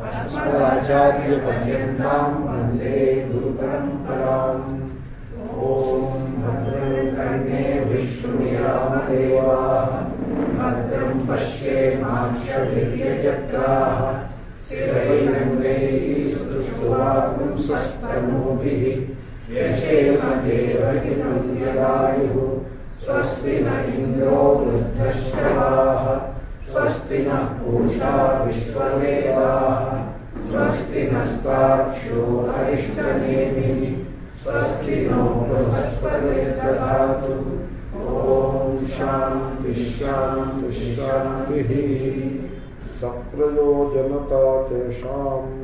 अस्मदाचार्यपर्यन्तां वंदे गुरुपरम्पराम्। ॐ भद्रं कर्णे विष्णुयामदेवाः भद्रं पश्ये माक्षवीर्यजत्राः। श्रीरैरङ्गैः स्वस्ति न इन्द्रो वृद्धश्रवाः। स्वस्ति नः पूषा विश्वदेवाः स्वस्ति नस्ताक्षो हरिष्ठनेमि। स्वस्ति नो स्ताक्षो नष्टने तिष्ठां तिष्ठान्तिः शान्तिः। सप्रयोजनता तेषाम्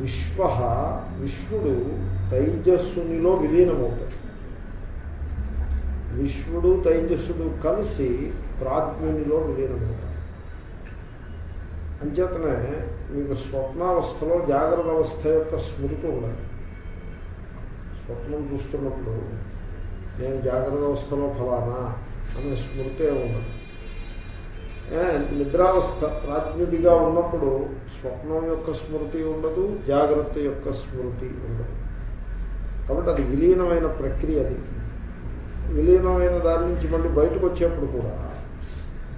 విశ్వ విశ్వడు తైజస్సునిలో విలీనమవుతాడు. విశ్వడు తైజస్సుడు కలిసి ప్రాజ్ఞునిలో విలీనమవుతాడు. అంచేతనే మీకు స్వప్నావస్థలో జాగ్రత్త అవస్థ యొక్క స్మృతి ఉండాలి. స్వప్నం చూస్తున్నప్పుడు నేను జాగ్రత్త అవస్థలో ఫలానా అనే స్మృతే ఉండదు నిద్రావస్థ ప్రాజ్ఞుడిగా ఉన్నప్పుడు స్వప్నం యొక్క స్మృతి ఉండదు జాగ్రత్త యొక్క స్మృతి ఉండదు. కాబట్టి అది విలీనమైన ప్రక్రియ అది. విలీనమైన దాని నుంచి మళ్ళీ బయటకు వచ్చేప్పుడు కూడా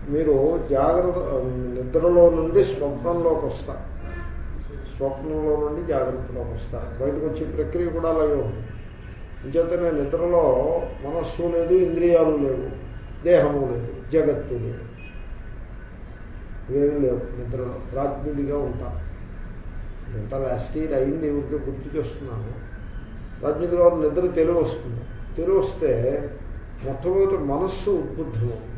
మీరు జాగ్రత్త నిద్రలో నుండి స్వప్నంలోకి వస్తారు స్వప్నంలో నుండి జాగ్రత్తలోకి వస్తారు బయటకు వచ్చే ప్రక్రియ కూడా అలాగే ఉంది అంచేతనే నిద్రలో మనస్సు లేదు ఇంద్రియాలు లేవు దేహము లేదు జగత్తు లేదు. ఇవేమీ లేవు. నిద్రలో ప్రాజ్ఞుడిగా ఉంటాం. ఎంత లాస్ట్ అయింది ఊరికే గుర్తు చేస్తున్నాను ప్రాజ్ఞుడిగా ఉన్న నిద్ర తెలివి వస్తుంది. తెలివి వస్తే మొట్టమొదటి మనస్సు ఉద్బుద్ధము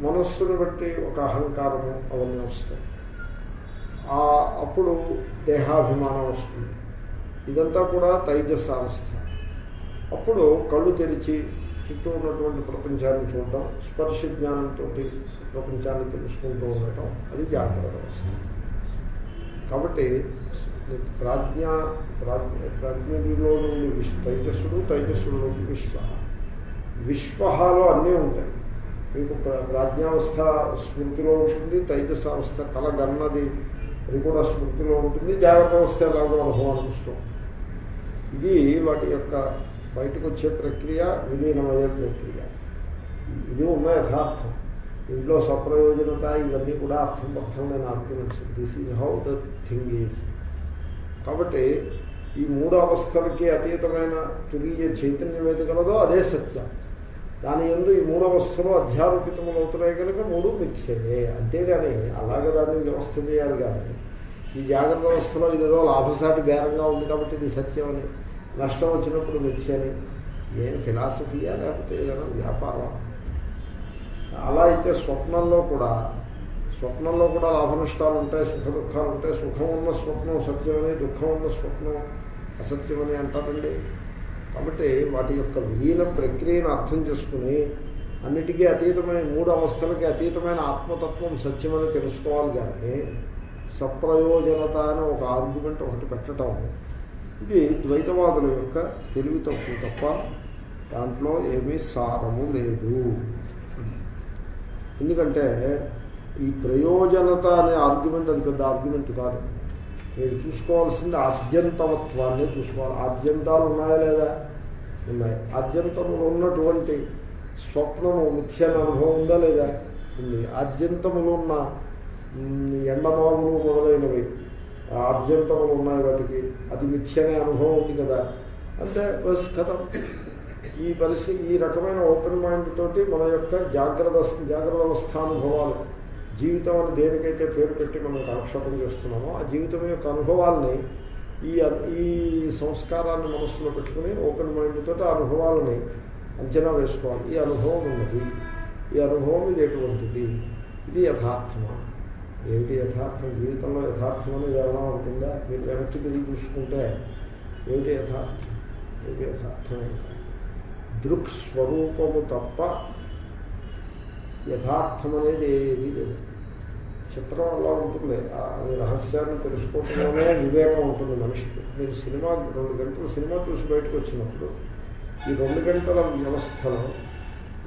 మనస్సును బట్టి ఒక అహంకారము అవన్నీ వస్తాయి. ఆ అప్పుడు దేహాభిమానం వస్తుంది. ఇదంతా కూడా తైజసావస్థ. అప్పుడు కళ్ళు తెరిచి చుట్టూ ఉన్నటువంటి ప్రపంచాన్ని చూడటం స్పర్శ జ్ఞానంతో ప్రపంచాన్ని తెలుసుకుంటూ ఉండటం అది జాగ్రత్త అవస్థ కాబట్టి ప్రాజ్ఞ ప్రాజ్ఞ ప్రజ్ఞలో నుండి విశ్వ తైజస్సుడు తైజస్సులోకి విశ్వ. విశ్వహాలో అన్నీ ఉంటాయి. మీకు ప్రాజ్ఞావస్థ స్మృతిలో ఉంటుంది తైజసావస్థ కలగన్నది అది కూడా స్మృతిలో ఉంటుంది జాగ్రత్త అవస్థ ఎలాగో అనుభవం వస్తుంది ఇది వాటి యొక్క బయటకు వచ్చే ప్రక్రియ విలీనమయ్యే ప్రక్రియ. ఇది ఉన్న యథార్థం. ఇంట్లో సప్రయోజనత ఇవన్నీ కూడా అర్థం పర్థమైన arguments this is how the thing is కాబట్టి ఈ మూడు అవస్థలకి అతీతమైన తురీయ చైతన్యం ఏది కలదో అదే సత్యం. దాని ఎందు ఈ మూడు అవస్థలు అధ్యారోపితములు అవుతున్నాయి కనుక మూడు మిథ్యయే అంతేగాని అలాగే దాన్ని వ్యవస్థ చేయాలి కానీ ఈ జాగ్రత్త అవస్థలో ఇదేదో లాభసాటి బేరంగా ఉంది కాబట్టి ఇది సత్యం అని నష్టం వచ్చినప్పుడు మిథ్య అని నేను ఫిలాసఫీయా లేకపోతే ఏదైనా వ్యాపారం? అలా అయితే స్వప్నంలో కూడా స్వప్నంలో కూడా లాభ నష్టాలు ఉంటాయి సుఖ దుఃఖాలు ఉంటాయి. సుఖం ఉన్న స్వప్నం సత్యమని దుఃఖం ఉన్న స్వప్నం అసత్యమని అంటారండి. కాబట్టి వాటి యొక్క విలీన ప్రక్రియను అర్థం చేసుకుని అన్నిటికీ అతీతమైన మూడు అవస్థలకి అతీతమైన ఆత్మతత్వం సత్యమని తెలుసుకోవాలి కానీ సప్రయోజనత అని ఒక ఆర్గ్యుమెంట్ ఒకటి పెట్టడం ఇది ద్వైతవాదుల యొక్క తెలివి తప్పు తప్ప దాంట్లో ఏమీ సారము లేదు. ఎందుకంటే ఈ ప్రయోజనత అనే ఆర్గ్యుమెంట్ అది పెద్ద ఆర్గ్యుమెంట్ కాదు. మీరు చూసుకోవాల్సింది ఆద్యంతమత్వాన్ని చూసుకోవాలి. ఆద్యంతాలు ఉన్నాయా లేదా? ఉన్నాయి. ఆద్యంతములు ఉన్నటువంటి స్వప్నము మిథ్యన అనుభవం ఉందా లేదా? ఉంది. ఆద్యంతములు ఉన్న మ్, మొదలైనవి. ఆద్యంతములు ఉన్నాయి వాటికి. అది మిథ్యనే అనుభవం ఉంది కదా. అంటే బస్ కథం. ఈ పరిస్థితి ఈ రకమైన ఓపెన్ మైండ్ తోటి మన యొక్క జాగ్రత్త జాగ్రత్త అవస్థానుభవాలు జీవితం అని దేనికైతే పేరు పెట్టి మనం కాలక్షేపం చేస్తున్నామో ఆ జీవితం యొక్క అనుభవాల్ని ఈ ఈ సంస్కారాన్ని మనస్సులో పెట్టుకుని ఓపెన్ మైండ్ తోటి ఆ అనుభవాలని అంచనా వేసుకోవాలి. ఈ అనుభవం ఉన్నది. ఈ అనుభవం ఇది ఎటువంటిది? ఇది యథార్థమా ఏమిటి యథార్థం? జీవితంలో యథార్థం అనేది ఏమైనా ఉంటుందా? మీరు వెనక్కి తిరిగి చూసుకుంటే ఏమిటి యథార్థం? ఏమిటి యథార్థం? దృక్ స్వరూపము తప్ప యథార్థం అనేది ఏది లేదు. చిత్రం అలా ఉంటుంది. ఆ అది రహస్యాన్ని తెలుసుకోవడంలోనే వివేకం ఉంటుంది మనిషికి. మీరు సినిమా రెండు గంటలు సినిమా చూసి బయటకు వచ్చినప్పుడు ఈ రెండు గంటల వ్యవస్థలో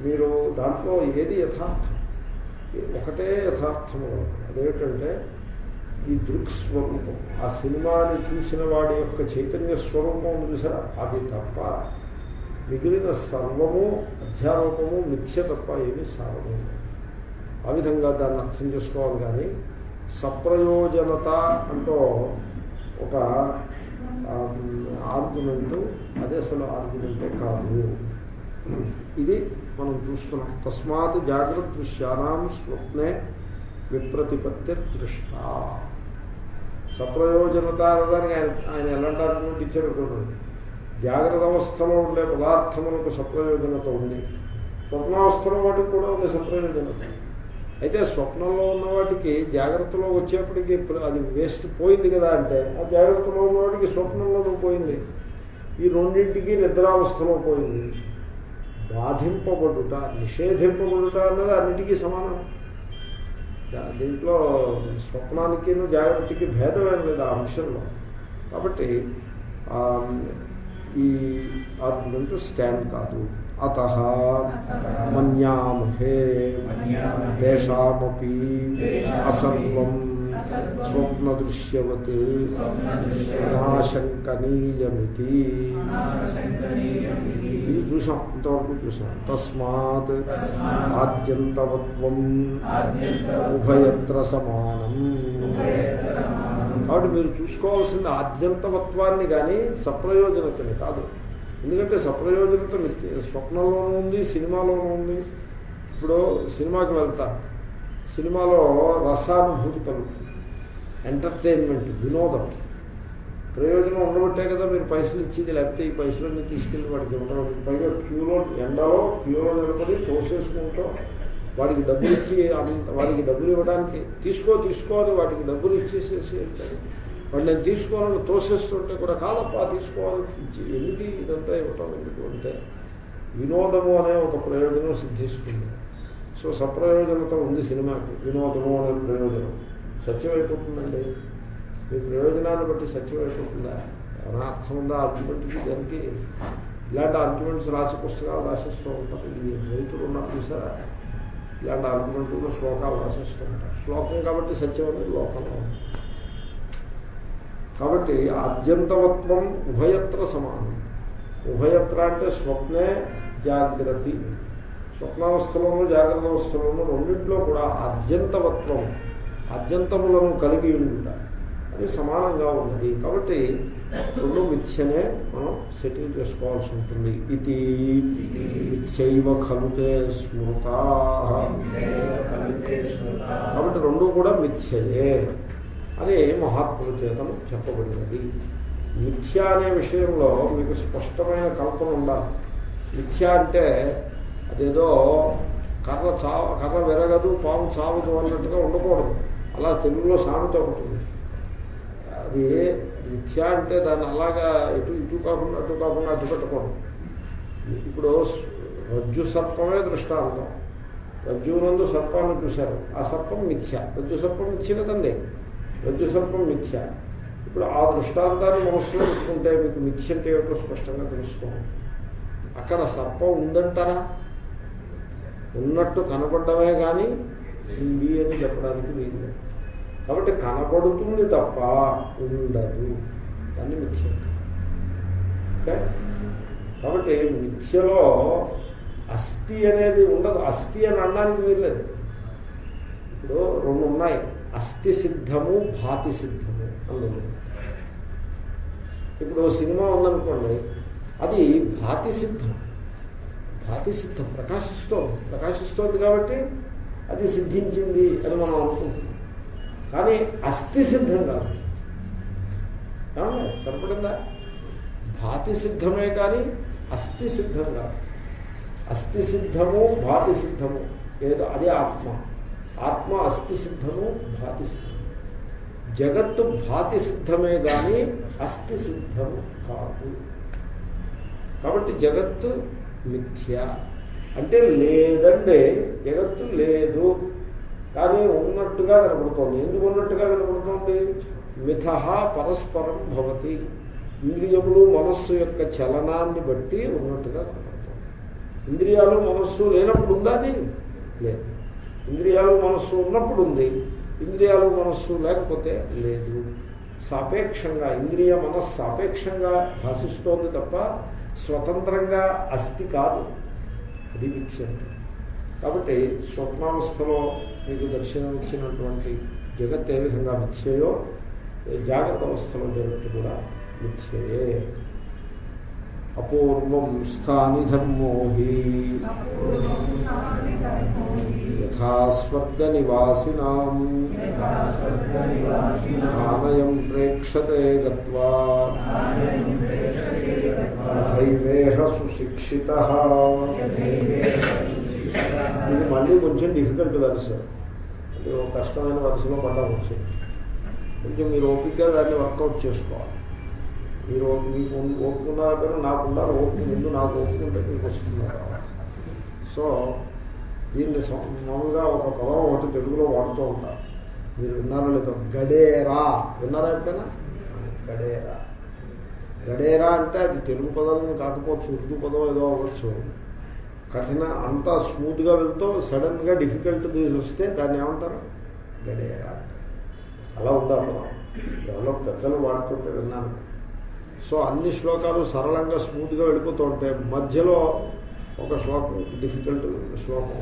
మీరు దాంట్లో ఏది యథార్థం? ఒకటే యథార్థము. అదేమిటంటే ఈ దృక్ స్వరూపం ఆ సినిమాని చూసిన వాడి యొక్క చైతన్య స్వరూపం ఉంది చూసారా అది తప్ప మిగిలిన సర్వము అధ్యారోపము మిథ్య తప్ప ఏమీ సారము. ఆ విధంగా దాన్ని అర్థం చేసుకోవాలి కానీ సప్రయోజనత అంటూ ఒక ఆర్గ్యుమెంటు అదే అసలు ఆర్గ్యుమెంటే కాదు. ఇది మనం చూస్తున్నాం. తస్మాత్ జాగ్రత్త దృశ్యానాం స్వప్నే విప్రతిపత్తి దృష్ట. సప్రయోజనత అనడానికి ఆయన ఆయన ఎలాంటి ఆర్గ్యుమెంట్ ఇచ్చారు జాగ్రత్త అవస్థలో ఉండే పదార్థములకు సప్రయోజనత ఉంది. స్వప్నావస్థలో వాటికి కూడా ఉంది సప్రయోజనత అయితే స్వప్నంలో ఉన్న వాటికి జాగ్రత్తలో వచ్చేప్పటికి అది వేస్ట్ పోయింది కదా అంటే ఆ జాగ్రత్తలో ఉన్న వాటికి స్వప్నంలో పోయింది. ఈ రెండింటికి నిద్రావస్థలో పోయింది. బాధింపబడుట నిషేధింపబడుట అన్నది అన్నిటికీ సమానం. దీంట్లో స్వప్నానికి జాగ్రత్తకి భేదమేం లేదు ఆ అంశంలో. కాబట్టి ఈ ఆర్గ్యుమెంట్ స్టాండ్ కాదు అత మన్యామహే తేషామపి అసర్వం స్వప్నదృశ్యవత్ నాశంకనీయమితి ఇది చూసాం ఇంతవరకు చూసాం తస్మాత్ ఆద్యంతవత్వం ఉభయత్ర సమానం కాబట్టి మీరు చూసుకోవాల్సింది ఆద్యంతవత్వాన్ని కానీ సప్రయోజనతని కాదు. ఎందుకంటే సప్రయోజనత స్వప్నంలోనూ ఉంది సినిమాలోనూ ఉంది. ఇప్పుడు సినిమాకి వెళ్తా. సినిమాలో రసానుభూతి కలుగుతుంది. ఎంటర్టైన్మెంట్ వినోదం. ప్రయోజనం ఉండబట్టే కదా మీరు పైసలు ఇచ్చేది లేకపోతే ఈ పైసలన్నీ తీసుకెళ్ళి వాడికి ఉండడం. పైగా క్యూలో ఎండలో క్యూలో నిలబడి తోసేసుకుంటూ వాడికి డబ్బులు ఇచ్చి అంత వాడికి డబ్బులు ఇవ్వడానికి తీసుకో తీసుకో అని వాటికి డబ్బులు ఇచ్చేసేసి వెళ్తాడు. వాడు నేను తీసుకోవాలని తోసేస్తుంటే కూడా కాదప్పా తీసుకోవాలి ఎందుకు ఇదంతా ఇవ్వటం? ఎందుకు? అంటే వినోదము అనే ఒక ప్రయోజనం సిద్ధిస్తుంది. సో సప్రయోజనత ఉంది సినిమాకి. వినోదము అనే ప్రయోజనం. సత్యమైపోతుందండి మీ ప్రయోజనాన్ని బట్టి సత్యమైపోతుందా అనార్థం ఉందా? ఆర్గ్యుమెంట్కి దానికి ఇలాంటి ఆర్గ్యుమెంట్స్ రాసి పుస్తకాలు రాసిస్తూ ఉంటారు. ఈ రైతులు ఉన్నారు చూసారా? ఇలాంటి ఆర్గ్యుమెంట్లు శ్లోకాలు రాసిస్తూ ఉంటారు. శ్లోకం కాబట్టి సత్యం అనేది లోకంలో కాబట్టి ఆద్యంతవత్వం ఉభయత్ర సమానం. ఉభయత్ర అంటే స్వప్నే జాగ్రత్త స్వప్నావస్థలోనూ జాగ్రత్త అవస్థలోనూ రెండింటిలో కూడా ఆద్యంతవత్వం ఆద్యంతములను కలిగి ఉండాలి. అది సమానంగా ఉన్నది. కాబట్టి రెండు మిథ్యనే మనం సెటిల్ చేసుకోవాల్సి ఉంటుంది ఇది మిథ్యైవ ఖలుతే స్మృత. కాబట్టి రెండు కూడా మిథ్యయే. అని మహాత్ముల చేతను చెప్పబడినది. మిథ్య అనే విషయంలో మీకు స్పష్టమైన కల్పన ఉండాలి. మిథ్య అంటే అదేదో కర్ర చావ కర్ర విరగదు పాము చావదు అన్నట్టుగా ఉండకూడదు. అలా తెలుగులో సామెత ఉంటుంది అది మిథ్య అంటే దాన్ని అలాగా ఇటు ఇటు కాకుండా అటు కాకుండా అటు పెట్టకూడదు ఇప్పుడు రజ్జు సర్పమే దృష్టాంతం. రజ్జు నందు సర్పాన్ని చూశారు. ఆ సర్పం మిథ్య. రజ్జు సర్పం మిథ్య కదండి? రజ్జు సర్పం మిథ్య. ఇప్పుడు ఆ దృష్టాంతాన్ని మనసులో పెట్టుకుంటే మీకు మిథ్య అంటే ఏమిటో స్పష్టంగా తెలుసుకోండి అక్కడ సర్పం ఉందంటారా? ఉన్నట్టు కనపడమే కానీ ఇది అని చెప్పడానికి వీలు లేదు. కాబట్టి కనపడుతుంది తప్ప ఉండదు. దాన్ని మిథ్య ఓకే? కాబట్టి మిథ్యలో అస్థి అనేది ఉండదు. అస్థి అని అనడానికి వీల్లేదు. ఇప్పుడు రెండు ఉన్నాయి. అస్థి సిద్ధము భాతి సిద్ధము అన్నది ఇప్పుడు సినిమా ఉందనుకోండి. అది భాతి సిద్ధం. భాతి సిద్ధం ప్రకాశిస్తోంది. ప్రకాశిస్తోంది కాబట్టి అది సిద్ధించింది అని మనం అనుకుంటున్నాం. కానీ అస్థి సిద్ధం కాదు. సరిపడిందా భాతి సిద్ధమే కానీ అస్థి సిద్ధం కాదు. అస్థి సిద్ధము భాతి సిద్ధము. ఏదో అదే ఆత్మ. ఆత్మ అస్థి సిద్ధము భాతి సిద్ధము. జగత్తు భాతి సిద్ధమే కానీ అస్థి సిద్ధము కాదు. కాబట్టి జగత్తు మిథ్య. అంటే లేదంటే జగత్తు లేదు. కానీ ఉన్నట్టుగా కనపడుతోంది. ఎందుకు ఉన్నట్టుగా కనపడుతోంది? మిథ పరస్పరం భవతి. ఇంద్రియములు మనస్సు యొక్క చలనాన్ని బట్టి ఉన్నట్టుగా కనపడుతుంది. ఇంద్రియాలు మనస్సు లేనప్పుడు ఉందా అది? లేదు. ఇంద్రియాలు మనస్సు ఉన్నప్పుడు ఉంది. ఇంద్రియాలు మనస్సు లేకపోతే లేదు. సాపేక్షంగా ఇంద్రియ మనస్సు సాపేక్షంగా భాషిస్తోంది తప్ప స్వతంత్రంగా అస్థి కాదు. అది మిథ్య కాబట్టి స్వప్నావస్థలో మీకు దర్శనం ఇచ్చినటువంటి జగత్ ఏ విధంగా మిథ్యయో జాగ్రత్త అవస్థలో జగత్తు కూడా మిథ్యయే అపూర్వం స్థాని ధర్మోహి యథా స్వర్గ నివాసినాం. ఆనయం ప్రేక్షతే గత్వా. తథైవేహ సుశిక్షిత. ఇది మళ్ళీ కొంచెం డిఫికల్ట్ వెర్స్ ఇది ఒక కష్టమైన వరుసలో పడ్డా వచ్చింది కొంచెం మీరు ఓపికగా దాన్ని వర్కౌట్ చేసుకోవాలి. మీరు మీకు ఓపుకున్నారు కానీ నాకు ఓపిక ముందు నాకు ఓపుకుంటే మీకు వస్తున్నారు సో దీన్ని మామూలుగా ఒక పదం ఒకటి తెలుగులో వాడుతూ ఉంటారు. మీరు విన్నారో లేదో? గడేరా. విన్నారా ఎప్పుడైనా? గడేరా. గడేరా అంటే అది తెలుగు పదం కాకపోవచ్చు ఉర్దూ పదం ఏదో అవ్వచ్చు. కఠిన అంతా స్మూత్గా వెళ్తూ సడన్గా డిఫికల్ట్ వస్తే దాన్ని ఏమంటారు? గడేరా అలా ఉండాలి ఎవరో పెద్దలు వాడుతుంటే విన్నాను. సో అన్ని శ్లోకాలు సరళంగా స్మూత్గా వెళ్ళిపోతూ ఉంటాయి మధ్యలో ఒక శ్లోకం డిఫికల్ట్ శ్లోకం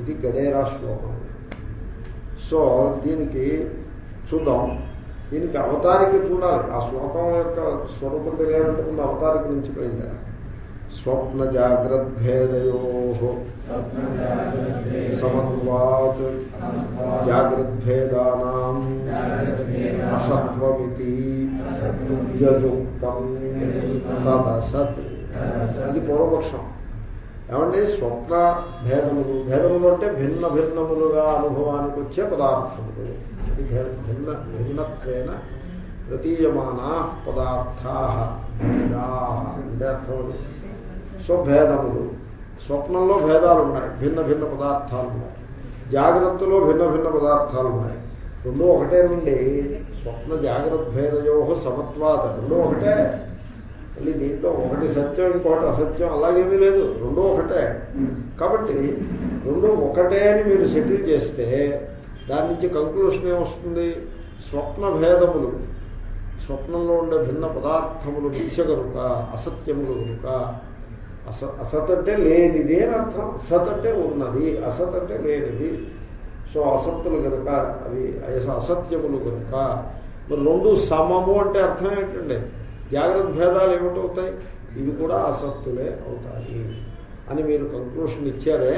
ఇది గడేరా శ్లోకం. సో దీనికి చూద్దాం. దీనికి అవతారికి కూడా ఆ శ్లోకం యొక్క స్వరూపం తెలియాలంటే ముందు అవతారికి నుంచి పోయింది స్వప్న జాగ్రద్భేదయో సమన్వాత్ జాగ్రద్భేదానాం అసత్వమితి యదుక్తం తదసత్ ఇది పూర్వపక్షం। ఏమంటే స్వప్న భేదములు భేదములు అంటే భిన్న భిన్నములుగా అనుభవానికి వచ్చే పదార్థములు. ఇది భే- భిన్న భిన్నత్వేన ప్రతీయమానా పదార్థా. భేదా. అంటే అర్థములు సో భేదములు స్వప్నంలో భేదాలు ఉన్నాయి. భిన్న భిన్న పదార్థాలు ఉన్నాయి. జాగ్రత్తలో భిన్న భిన్న పదార్థాలు ఉన్నాయి. రెండో ఒకటే నుండి స్వప్న జాగ్రత్త భేదయో సమత్వాత రెండో ఒకటే. మళ్ళీ దీంట్లో ఒకటి సత్యం ఇంకోటి అసత్యం అలాగేమీ లేదు. రెండో ఒకటే. కాబట్టి రెండు ఒకటే అని మీరు సెటిల్ చేస్తే దాని నుంచి కంక్లూషన్ ఏమొస్తుంది? స్వప్న భేదములు స్వప్నంలో ఉండే భిన్న పదార్థములు నిత్య కనుక అసత్యములు కనుక అస అసత్ అంటే లేనిది అని అర్థం. సత్ అంటే ఉన్నది అసత్ అంటే లేనిది. సో అసత్తులు కనుక అవి అసత్యములు కనుక మరి రెండు సమము అంటే అర్థం ఏంటండి? జాగ్రత్త భేదాలు ఏమిటవుతాయి? ఇవి కూడా అసత్తులే అవుతాయి అని మీరు కంక్లూషన్ ఇచ్చారే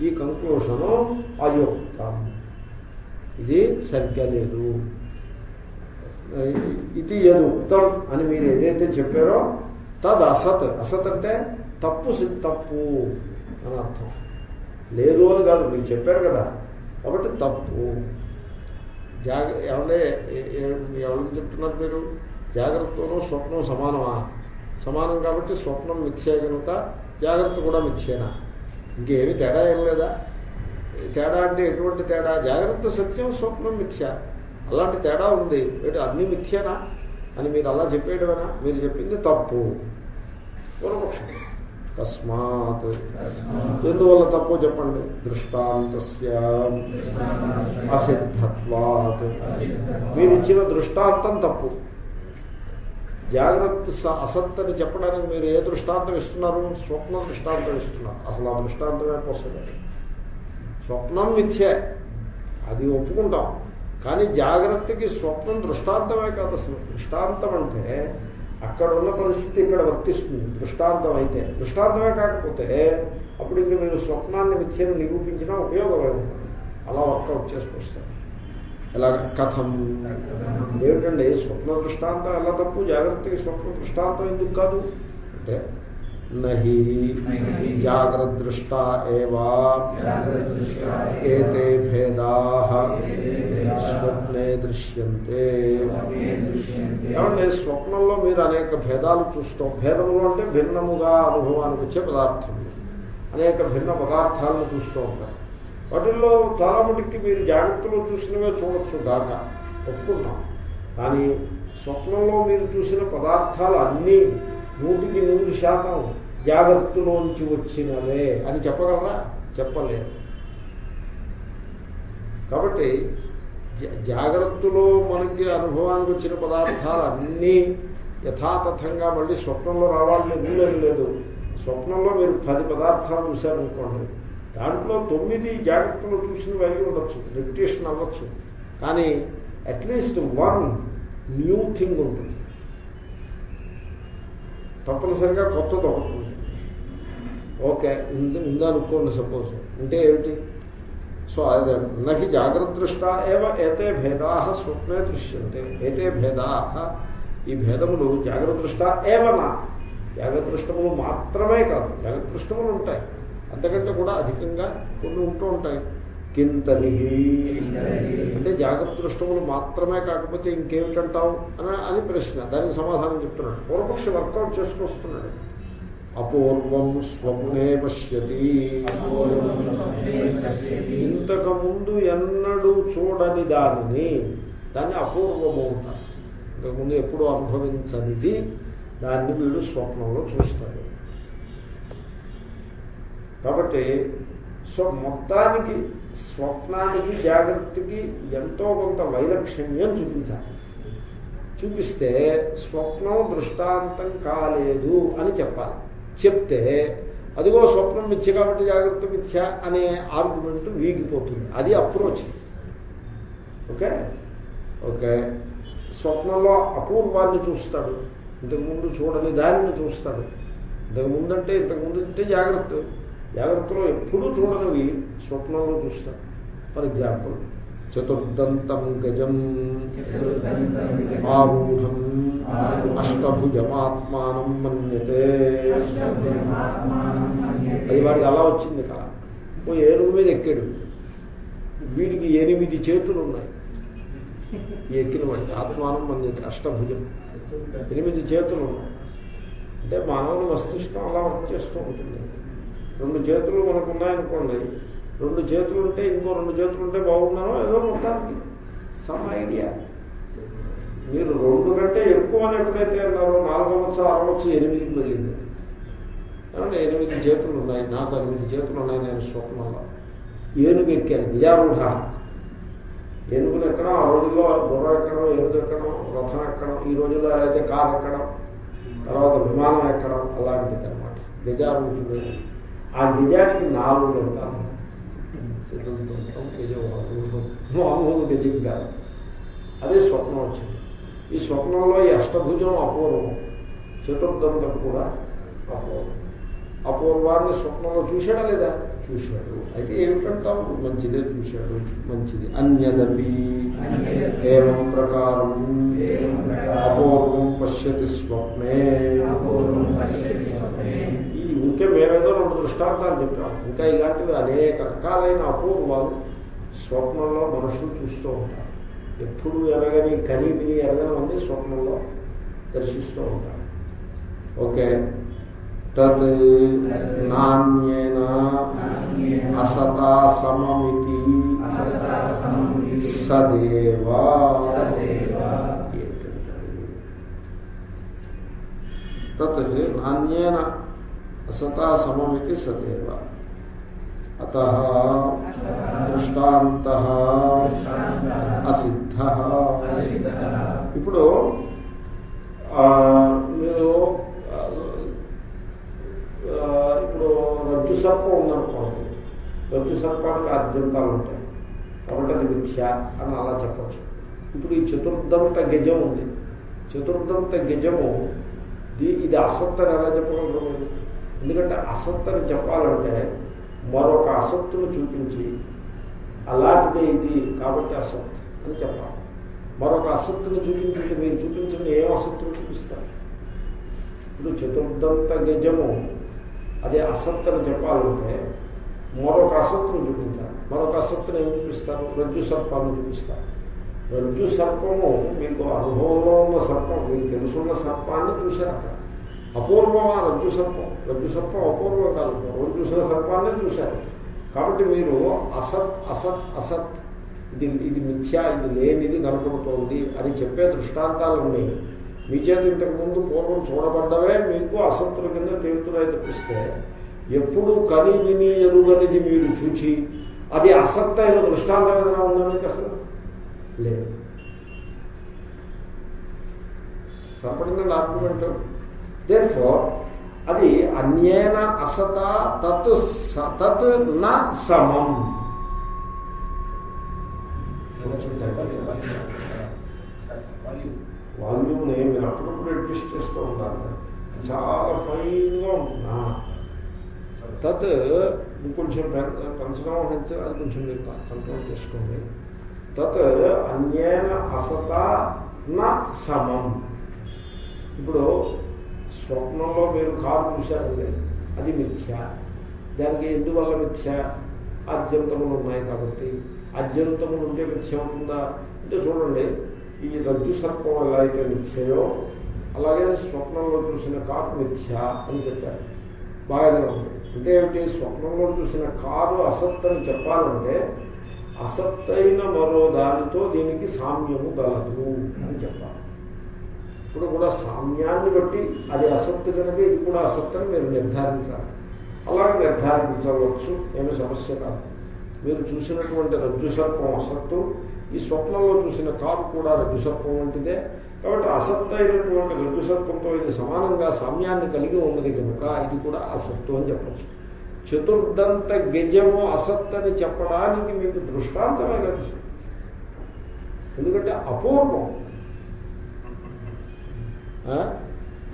ఈ కంక్లూషను అయోక్తం. ఇది సరిగ్గా లేదు. ఇది ఏది అని మీరు ఏదైతే చెప్పారో తద్ అసత్ అసత్ అంటే తప్పు సి- తప్పు అని అర్థం. లేదు అని కాదు మీరు చెప్పారు కదా. కాబట్టి తప్పు. జాగ ఎవరే ఎవరికి చెప్తున్నారు మీరు? జాగ్రత్తను స్వప్నం సమానమా? సమానం కాబట్టి స్వప్నం మిథ్యే కనుక జాగ్రత్త కూడా మిథ్యేనా? ఇంకేమి తేడా ఏం లేదా? తేడా అంటే ఎటువంటి తేడా? జాగ్రత్త సత్యం స్వప్నం మిథ్య. అలాంటి తేడా ఉంది. ఏంటి అన్ని మిథ్యేనా? అని మీరు అలా చెప్పేయడమేనా? మీరు చెప్పింది తప్పు. పూర్వపక్షం. తస్మాత్. ఎందువల్ల తప్పు చెప్పండి? దృష్టాంతస్య. అసిద్ధత్వాత్. మీరు ఇచ్చిన దృష్టాంతం తప్పు. జాగ్రత్త అసత్ అని చెప్పడానికి మీరు ఏ దృష్టాంతం ఇస్తున్నారు? స్వప్న దృష్టాంతం ఇస్తున్నారు. అసలు ఆ దృష్టాంతమే వస్తుంది స్వప్నం మిథ్యే. అది ఒప్పుకుంటాం. కానీ జాగ్రత్తకి స్వప్నం దృష్టాంతమే కాదు అసలు. దృష్టాంతం అంటే అక్కడ ఉన్న పరిస్థితి ఇక్కడ వర్తిస్తుంది. దృష్టాంతం అయితే దృష్టాంతమే కాకపోతే అప్పుడు ఇంక మీరు స్వప్నాన్ని మిథ్యను నిరూపించినా ఉపయోగమే ఉంటుంది అలా వర్కౌట్ చేసుకొస్తారు. ఎలా కథం. ఏమిటండి? స్వప్న దృష్టాంతం ఎలా తప్పు? జాగ్రత్తకి స్వప్న దృష్టాంతం ఎందుకు కాదు? అంటే జాగ్రత్తదృష్ట్యా ఏతే భేదా ఏతే భేదాః స్వప్నే దృశ్యంతే. ఏమంటే స్వప్నంలో మీరు అనేక భేదాలు చూస్తాం భేదములు అంటే భిన్నముగా అనుభవానికి వచ్చే పదార్థములు. అనేక భిన్న పదార్థాలను చూస్తూ ఉంటారు. వాటిల్లో చాలా మటుకి మీరు జాగ్రత్తలో చూసినవే చూడొచ్చు దాకా ఒప్పుకున్నాం కానీ స్వప్నంలో మీరు చూసిన పదార్థాలు అన్నీ నూటికి నూరు శాతం జాగ్రత్తలోంచి వచ్చినవే అని చెప్పగలరా? చెప్పలేదు. కాబట్టి జా- జాగ్రత్తలో మనకి అనుభవానికి వచ్చిన పదార్థాలు అన్నీ యథాతథంగా మళ్ళీ స్వప్నంలో రావాలని రూలేం లేదు. స్వప్నంలో మీరు పది పదార్థాలు చూశారనుకోండి దాంట్లో తొమ్మిది జాగ్రత్తలు చూసినవి అయి ఉండొచ్చు రిపిటేషన్ అవ్వచ్చు. కానీ అట్లీస్ట్ వన్ న్యూ థింగ్ ఉంటుంది. తప్పనిసరిగా కొత్తది ఒకటి ఉంటుంది ఓకే ఉంది ఉందనుకోండి సపోజ్. ఉంటే ఏమిటి? సో అదే నహి జాగ్రత్త దృష్టా ఏవ ఏతే భేదా స్వప్నే దృశ్యంతే. ఏతే భేదా? ఈ భేదములు జాగ్రత్త దృష్టా ఏవనా? జాగ్రత్త దృష్టములు మాత్రమే కాదు జాగ్రత్త దృష్టములు ఉంటాయి. అంతకంటే కూడా అధికంగా కొన్ని ఉంటూ ఉంటాయి. కింతని అంటే జాగ్రత్త దృష్టములు మాత్రమే కాకపోతే ఇంకేమిటంటావు అని అని ప్రశ్న. దానికి సమాధానం చెప్తున్నాడు. పూర్వపక్షి వర్కౌట్ చేసుకొస్తున్నాడు. అపూర్వం స్వప్నే పశ్యతి. అపూర్వం స్వప్నే పశ్యతి. ఇంతకు ముందు ఎన్నడూ చూడని దానిని దాన్ని అపూర్వము అంటారు. ఇంతకుముందు ఎప్పుడు అనుభవించనిది దాన్ని వీడు స్వప్నంలో చూస్తాడు. కాబట్టి సో మొత్తానికి స్వప్నానికి జాగ్రత్తకి ఎంతో కొంత వైలక్షణ్యం చూపించాలి. చూపిస్తే స్వప్నం దృష్టాంతం కాలేదు అని చెప్పాలి. చెప్తే అదిగో స్వప్నం మిథ్య కాబట్టి జాగ్రత్త మిథ్య అనే ఆర్గ్యుమెంట్ వీగిపోతుంది. అది అప్రోచ్ ఓకే? ఓకే. స్వప్నంలో అపూర్వాన్ని చూస్తాడు. ఇంతకుముందు చూడని దానిని చూస్తాడు. ఇంతకుముందు అంటే ఇంతకుముందు అంటే జాగ్రత్త. జాగ్రత్తలో ఎప్పుడూ చూడనివి స్వప్నంలో చూస్తాడు. ఫర్ ఎగ్జాంపుల్ చతుర్దంతం గజం ఆరూఢం అష్టభుజమాత్మానం మన్యతే. అది వాడికి అలా వచ్చింది కదా. ఓ ఏనుగు మీద ఎక్కాడు. వీడికి ఎనిమిది చేతులు ఉన్నాయి. ఎక్కిన వాడికి ఆత్మానం మన్యతే అష్టభుజం. ఎనిమిది చేతులు ఉన్నాయి. అంటే మానవుని మస్తిష్కం అలా వర్క్ చేస్తూ ఉంటుంది. రెండు చేతులు మనకు ఉన్నాయనుకోండి రెండు చేతులు ఉంటే ఇంకో రెండు చేతులు ఉంటే బాగున్నానో ఏదో మొత్తానికి. సమ్ ఐడియా మీరు రెండు కంటే ఎక్కువ అని ఎప్పుడైతే అన్నారో నాలుగు అవ్వచ్చు అరవచ్చు ఎనిమిది వెళ్ళింది కాబట్టి ఎనిమిది చేతులు ఉన్నాయి నాకు ఎనిమిది చేతులు ఉన్నాయి నేను స్వప్నంలో. ఏనుగు ఎక్కాను విజారూఢ ఏనుగులు ఎక్కడం ఆ రోజుల్లో గుర్రం ఎక్కడం ఏనుగు ఎక్కడం రథం ఎక్కడం ఈ రోజుల్లో అయితే కారు ఎక్కడం తర్వాత విమానం ఎక్కడం అలాంటిది అనమాట గజారూఢుడు ఆ గజానికి నాలుగు ఉంటాను కాదు అదే స్వప్నం వచ్చింది. ఈ స్వప్నంలో ఈ అష్టభుజం అపూర్వం చతుర్దంతం కూడా అపూర్వం. అపూర్వాన్ని స్వప్నంలో చూశాడా లేదా? చూశాడు. అయితే ఏమిటంటాం మంచిదే చూశాడు మంచిది. అన్యదపి ఏవం ప్రకారం అపూర్వం పశ్యతి స్వప్నే. ఉంటే మేమేదో రెండు దృష్టాంతాలు చెప్పాం ఇంకా ఇలాంటివి అనేక రకాలైన అపూర్వాలు స్వప్నంలో మనుషులు చూస్తూ ఉంటారు. ఎప్పుడు ఎరగని కని విని ఎరగని మంది స్వప్నంలో దర్శిస్తూ ఉంటారు. ఓకే. తత్ నాణ్యేన అసతా సమమితి సదేవ. తత్ నాణ్యేన అసతా సమమితి సదేవ. అత దృష్టాంత అసిద్ధ. ఇప్పుడు మీరు ఇప్పుడు రజ్జు సర్పం ఉందనుకోండి. రజ్జు సర్పానికి అర్జంతాలు ఉంటాయి. కాబట్టి అది మిథ్య అని అలా చెప్పచ్చు. ఇప్పుడు ఈ చతుర్దంత గజం ఉంది. చతుర్దంత గజము ఇది అసత్తని ఎలా చెప్పగలరు మీరు? ఎందుకంటే అసత్తని చెప్పాలంటే మరొక అసత్తును చూపించి అలాంటిదే ఇది కాబట్టి అసత్ అని చెప్పాలి. మరొక అసత్తును చూపించండి మీరు చూపించండి ఏం అసత్తును చూపిస్తారు? ఇప్పుడు చతుర్దంత గజము అదే అసత్తని చెప్పాలంటే మరొక అసత్తును చూపించాలి. మరొక అసత్తును ఏం చూపిస్తారు? రజ్జు సర్పాన్ని చూపిస్తారు. రజ్జు సర్పము మీకు అనుభవంలో ఉన్న సర్పం మీకు తెలుసున్న సర్పాన్ని చూశారు అక్కడ. అపూర్వమా రజ్జు సర్పం? రజ్జు సర్పం అపూర్వం కాదు. రజ్జు సర్పాన్ని చూశారు. కాబట్టి మీరు అసత్ అసత్ అసత్. ఇది ఇది మిథ్యా ఇది లేనిది కనపడుతోంది అని చెప్పే దృష్టాంతాలు ఉన్నాయి. మీ చేత ఇంతకు ముందు పూర్వం చూడబడ్డవే మీకు అసత్తుల కింద తీరుతున్నాయి తప్పిస్తే ఎప్పుడు కని విని ఎరుగనిది మీరు చూచి అది అసత్తైన దృష్టాంతం ఏదైనా ఉందా మీకు అసలు? లేదు. సరిపడిందండి ఆర్గ్యుమెంట్ దేర్ అది అన్యేన అసత తత్ స- తత్ నా సమం. వాల్యూమ్ని మీరు అప్పుడప్పుడు అడ్జస్ట్ చేస్తూ ఉండాలి చాలా ఫైన్గా ఉంటుంది ఆ. తత్ పెన్- పెంచడం హెచ్చ అది కొంచెం మీరు కంట్రోల్ చేసుకోండి. తత్ అన్యేన అసత నా సమం. ఇప్పుడు స్వప్నంలో మీరు కారు చూశారండి అది మిథ్య. దానికి ఎందువల్ల మిథ్య? అద్యంతములు ఉన్నాయి కాబట్టి. అద్యంతములు ఉంటే మిథ్య ఉంటుందా అంటే చూడండి ఈ రజ్జు సర్పం ఎలా అయితే మిథ్యయో అలాగే స్వప్నంలో చూసిన కారు మిథ్య అని చెప్పారు. బాగానే ఉంది. అంటే ఏమిటి? స్వప్నంలో చూసిన కారు అసత్ అని చెప్పాలంటే అసత్తైన మరో దానితో దీనికి సామ్యము గలదు. ఇప్పుడు కూడా సామ్యాన్ని బట్టి అది అసత్తు కనుక ఇది కూడా అసత్తని మీరు నిర్ధారించాలి. అలా నిర్ధారించవచ్చు ఏమి సమస్య కాదు. మీరు చూసినటువంటి రజ్జు సర్పం అసత్తు ఈ స్వప్నంలో చూసిన కారు కూడా రజ్జు సర్పం వంటిదే. కాబట్టి అసత్తు అయినటువంటి రజ్జు సర్పంతో ఇది సమానంగా సామ్యాన్ని కలిగి ఉన్నది కనుక ఇది కూడా అసత్తు అని చెప్పచ్చు. చతుర్దంత గజము అసత్ అని చెప్పడానికి మీకు దృష్టాంతమే తెలుసు ఎందుకంటే అపూర్వం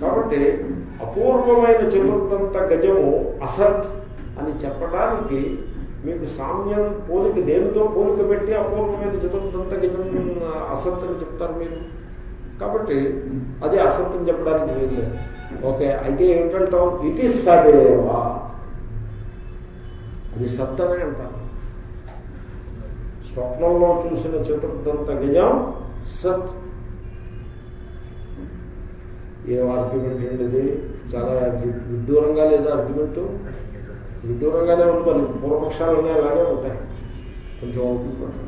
కాబట్టి అపూర్వమైన చతుర్థంత గజము అసత్ అని చెప్పడానికి మీకు సామ్యం పోలిక దేనితో పోలిక పెట్టి అపూర్వమైన చతుర్థంత గజం అసత్ అని చెప్తారు మీరు? కాబట్టి అది అసత్ అని చెప్పడానికి లేదు. ఓకే అయితే ఏమిటంటాం ఇది సదేవా. అది సత్ అనే అంటారు. స్వప్నంలో చూసిన చతుర్థంత గజం సత్. ఏ ఆర్గ్యుమెంట్ ఉండేది? చాలా విడ్డూరంగా లేదా ఆర్గ్యుమెంట్ విడ్డూరంగానే ఉంటుంది మరి పూర్వపక్షాలన్నీ అలాగే ఉంటాయి. కొంచెం అవుతుంది పట్టండి.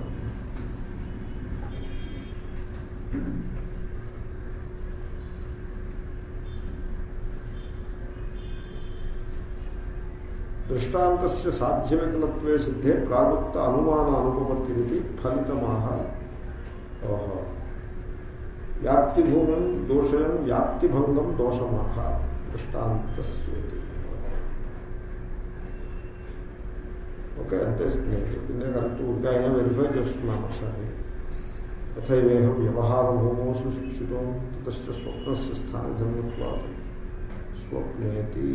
దృష్టాంతస్య సాధ్యవికలత్వే సిద్ధే ప్రాగుప్త అనుమాన అనుపపత్తి ఫలితమాహ. ఓహో. వ్యాప్తిభూమం దోషయం వ్యాప్తిభంగం దోషమాహ దృష్టాంతస్యేతి ఓకే అంతే నేను చెప్పిందే కరెక్ట్ ఉంటే అయినా వెరిఫై చేస్తున్నాను ఒకసారి తథైవేహ వ్యవహారభూమో సుశిక్షితో తశ్చ స్వప్నస్య స్థానధర్మత్వాది స్వప్నేతి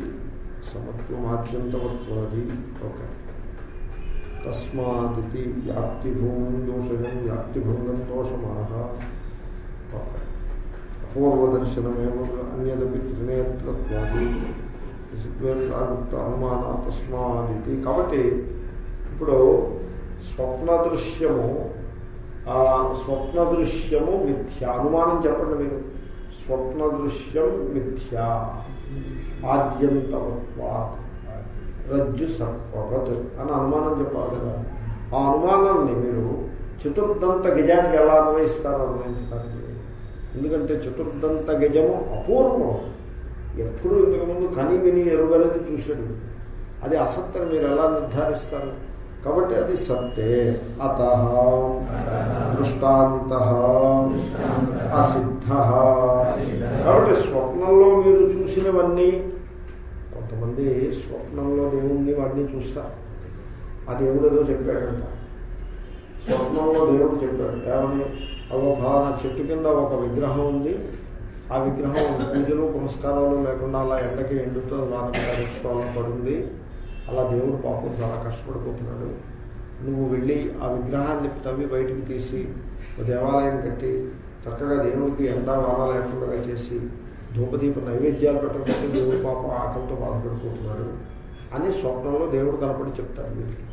సమత్వమాద్యంతవత్వాది ఓకే తస్మాదితి వ్యాప్తిభూమం దోషయం వ్యాప్తిభంగం దోషమాహ ఓకే అపూర్వదర్శనమేవ అన్యదపి త్రినేత్రత్వాది ప్రాగుప్త అనుమాన తస్మాది కాబట్టి ఇప్పుడు స్వప్న దృశ్యము ఆ స్వప్న దృశ్యము మిథ్య. అనుమానం చెప్పండి మీరు. స్వప్న దృశ్యం మిథ్య. ఆద్యంతవత్వా రజ్జు సర్వజ్ అని అనుమానం చెప్పాలి కదా. ఆ అనుమానాన్ని మీరు చతుర్దంత గజానికి ఎలా అన్వయిస్తారో అన్వయించడానికి. ఎందుకంటే చతుర్దంత గజము అపూర్వం. ఎప్పుడు ఇంతకుముందు కని విని ఎరుగనేది చూశాడు. అది అసత్తని మీరు ఎలా నిర్ధారిస్తారు? కాబట్టి అది సత్తే. అత దృష్టాంత అసిద్ధ. కాబట్టి స్వప్నంలో మీరు చూసినవన్నీ కొంతమంది స్వప్నంలో దేవుణ్ణి వాడిని చూస్తారు. ఆ దేవుడు ఏదో చెప్పాడంట. స్వప్నంలో దేవుడు చెప్పాడు ఏమని? అవ చెట్టు కింద ఒక విగ్రహం ఉంది. ఆ విగ్రహం పూజలు పురస్కారాలు లేకుండా అలా ఎండకి ఎండుతో వానకాలం పడింది. అలా దేవుడు పాపం చాలా కష్టపడిపోతున్నాడు. నువ్వు వెళ్ళి ఆ విగ్రహాన్ని తవ్వి బయటికి తీసి దేవాలయం కట్టి చక్కగా దేవుడికి ఎండ వాన లేకుండా చేసి ధూపదీప నైవేద్యాలు పెట్టకపోతే దేవుడు పాపం ఆకలితో బాధపడిపోతున్నాడు అని స్వప్నంలో దేవుడు కనపడి చెప్తారు వీళ్ళకి.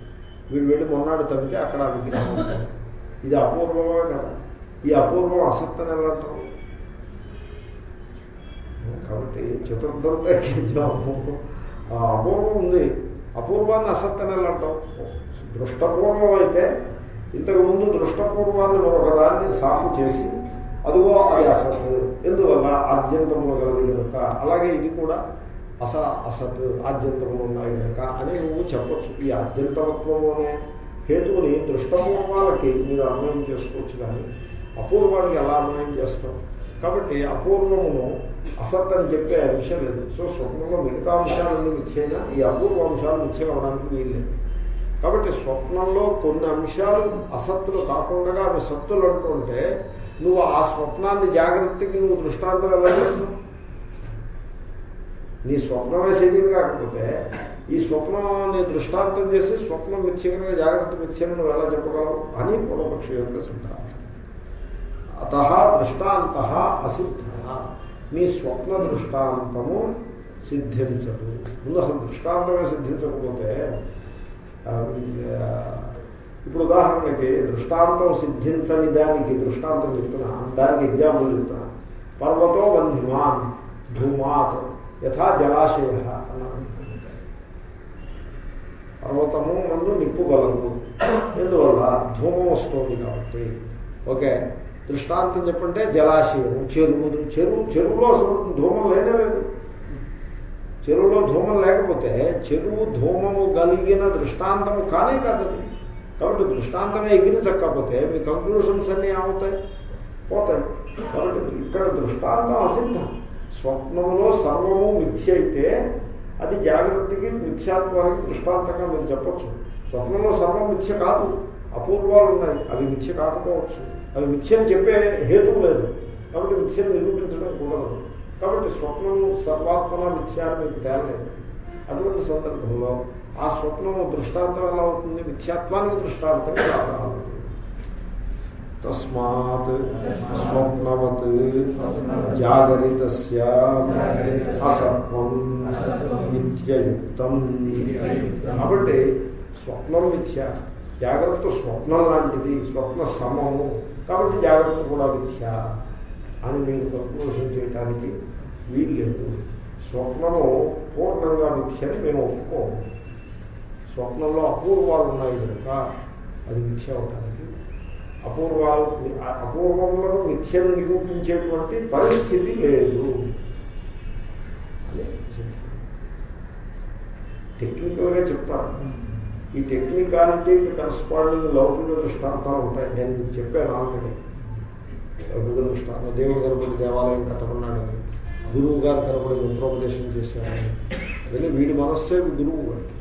వీడు వెళ్ళి మొన్నాడు తగ్గితే అక్కడ ఆ విగ్రహం ఇది అపూర్వమే కదా. ఈ అపూర్వం అసత్తని ఎలా కాబట్టి చతుర్థము అపూర్వం. ఉంది. అపూర్వాన్ని అసత్తని ఎలా దృష్టపూర్వం అయితే ఇంతకుముందు దృష్టపూర్వాన్ని మరొక సాపు సాగు చేసి అదిగో అది అసత్. ఎందువల్ల? ఆద్యంతంలో గలది కనుక. అలాగే ఇది కూడా అస అసత్ ఆద్యంతంలో ఉన్నాయి కనుక అని నువ్వు చెప్పచ్చు. ఈ ఆద్యంతవత్వం హేతువుని దృష్టపూర్వాలకి మీరు అన్వయం చేసుకోవచ్చు కానీ అపూర్వానికి ఎలా అన్వయం చేస్తాం? కాబట్టి అపూర్వమును అసత్ అని చెప్పే అంశం లేదు. సో స్వప్నంలో మిగతా అంశాలన్నీ మిథ్యైనా ఈ అపూర్వ అంశాలు మిథ్య అవడానికి వీల్లేదు కాబట్టి స్వప్నంలో కొన్ని అంశాలు అసత్తులు కాకుండా అవి సత్తులు అంటుంటే నువ్వు ఆ స్వప్నాన్ని జాగ్రత్తకి నువ్వు దృష్టాంతం ఎలా చేస్తావు? నీ స్వప్నమే శరీరం కాకపోతే ఈ స్వప్నాన్ని దృష్టాంతం చేసి స్వప్నం మిథ్యంగా జాగ్రత్త మిథ్యను నువ్వు ఎలా చెప్పగలవు? అని పూర్వపక్ష యొక్క సిద్ధాంతం. అత దృష్టాంత అసిద్ధ నీ స్వప్న దృష్టాంతము సిద్ధించదు ముందు అసలు దృష్టాంతమే సిద్ధించకపోతే ఆ, ఇప్పుడు ఉదాహరణకి దృష్టాంతం సిద్ధించని దానికి దృష్టాంతం చెప్తున్నా. దానికి ఎగ్జాంపుల్ చెప్తున్నా. పర్వతో వంధిమాన్ ధూమాత్ యథా జలాశయ అన్నాడు పర్వతము ముందు నిప్పుగలదు. ఎందువల్ల? ధూమం వస్తుంది కాబట్టి. ఓకే? దృష్టాంతం చెప్పంటే జలాశయము చెరువు చెరువు చెరువులో అసలు ధూమం లేనే లేదు చెరువులో ధూమం లేకపోతే చెరువు ధూమము కలిగిన దృష్టాంతము కానే కాదు అది. కాబట్టి దృష్టాంతమే ఎగిరించకపోతే మీ కంక్లూషన్స్ అన్నీ ఏమవుతాయి పోతాయి కాబట్టి ఇక్కడ దృష్టాంతం అసిద్ధం స్వప్నములో సర్వము మిథ్య అయితే అది జాగ్రత్తకి మిథ్యాత్వానికి దృష్టాంతంగా మీరు చెప్పచ్చు స్వప్నంలో సర్వం మిథ్య కాదు అపూర్వాలు ఉన్నాయి అవి మిథ్య కాకపోవచ్చు అది మిథ్యని చెప్పే హేతు లేదు. కాబట్టి మిథ్యను నిరూపించడం కుదరదు. కాబట్టి స్వప్నము సర్వాత్మన మిథ్య మీకు తేలలేదు. అటువంటి సందర్భంలో ఆ స్వప్నము దృష్టాంతం ఎలా అవుతుంది. మిథ్యాత్వానికి దృష్టాంతం తస్మాత్ స్వప్నవత్ జాగరిత అసత్వం నిత్యయుక్తం కాబట్టి స్వప్నం మిథ్య. జాగ్రత్త స్వప్నం లాంటిది. స్వప్న సమము. కాబట్టి జాగ్రత్త కూడా విద్య అని మీరు కంక్లూషన్ చేయడానికి వీలు లేదు. స్వప్నము పూర్ణంగా మిథ్య అని మేము ఒప్పుకోము. స్వప్నంలో అపూర్వాలు ఉన్నాయి కనుక అది మిథ్య అవటానికి. అపూర్వాలు అపూర్వములను మిథ్యను నిరూపించేటువంటి పరిస్థితి లేదు. అని టెక్నికల్గా చెప్తాను. ఈ టెక్నికాలిటీకి కరస్పాండింగ్ లౌకిక దృష్టాంతాలు ఉంటాయి. నేను మీకు చెప్పాను ఆల్రెడీ లౌకిక దృష్టాంతం. దేవుడు కనబడి దేవాలయం కట్టమన్నాడని గురువు గారు కనబడి మంత్రోపదేశం చేశాడని వెళ్ళి వీడి మనస్సే గురువు వాడికి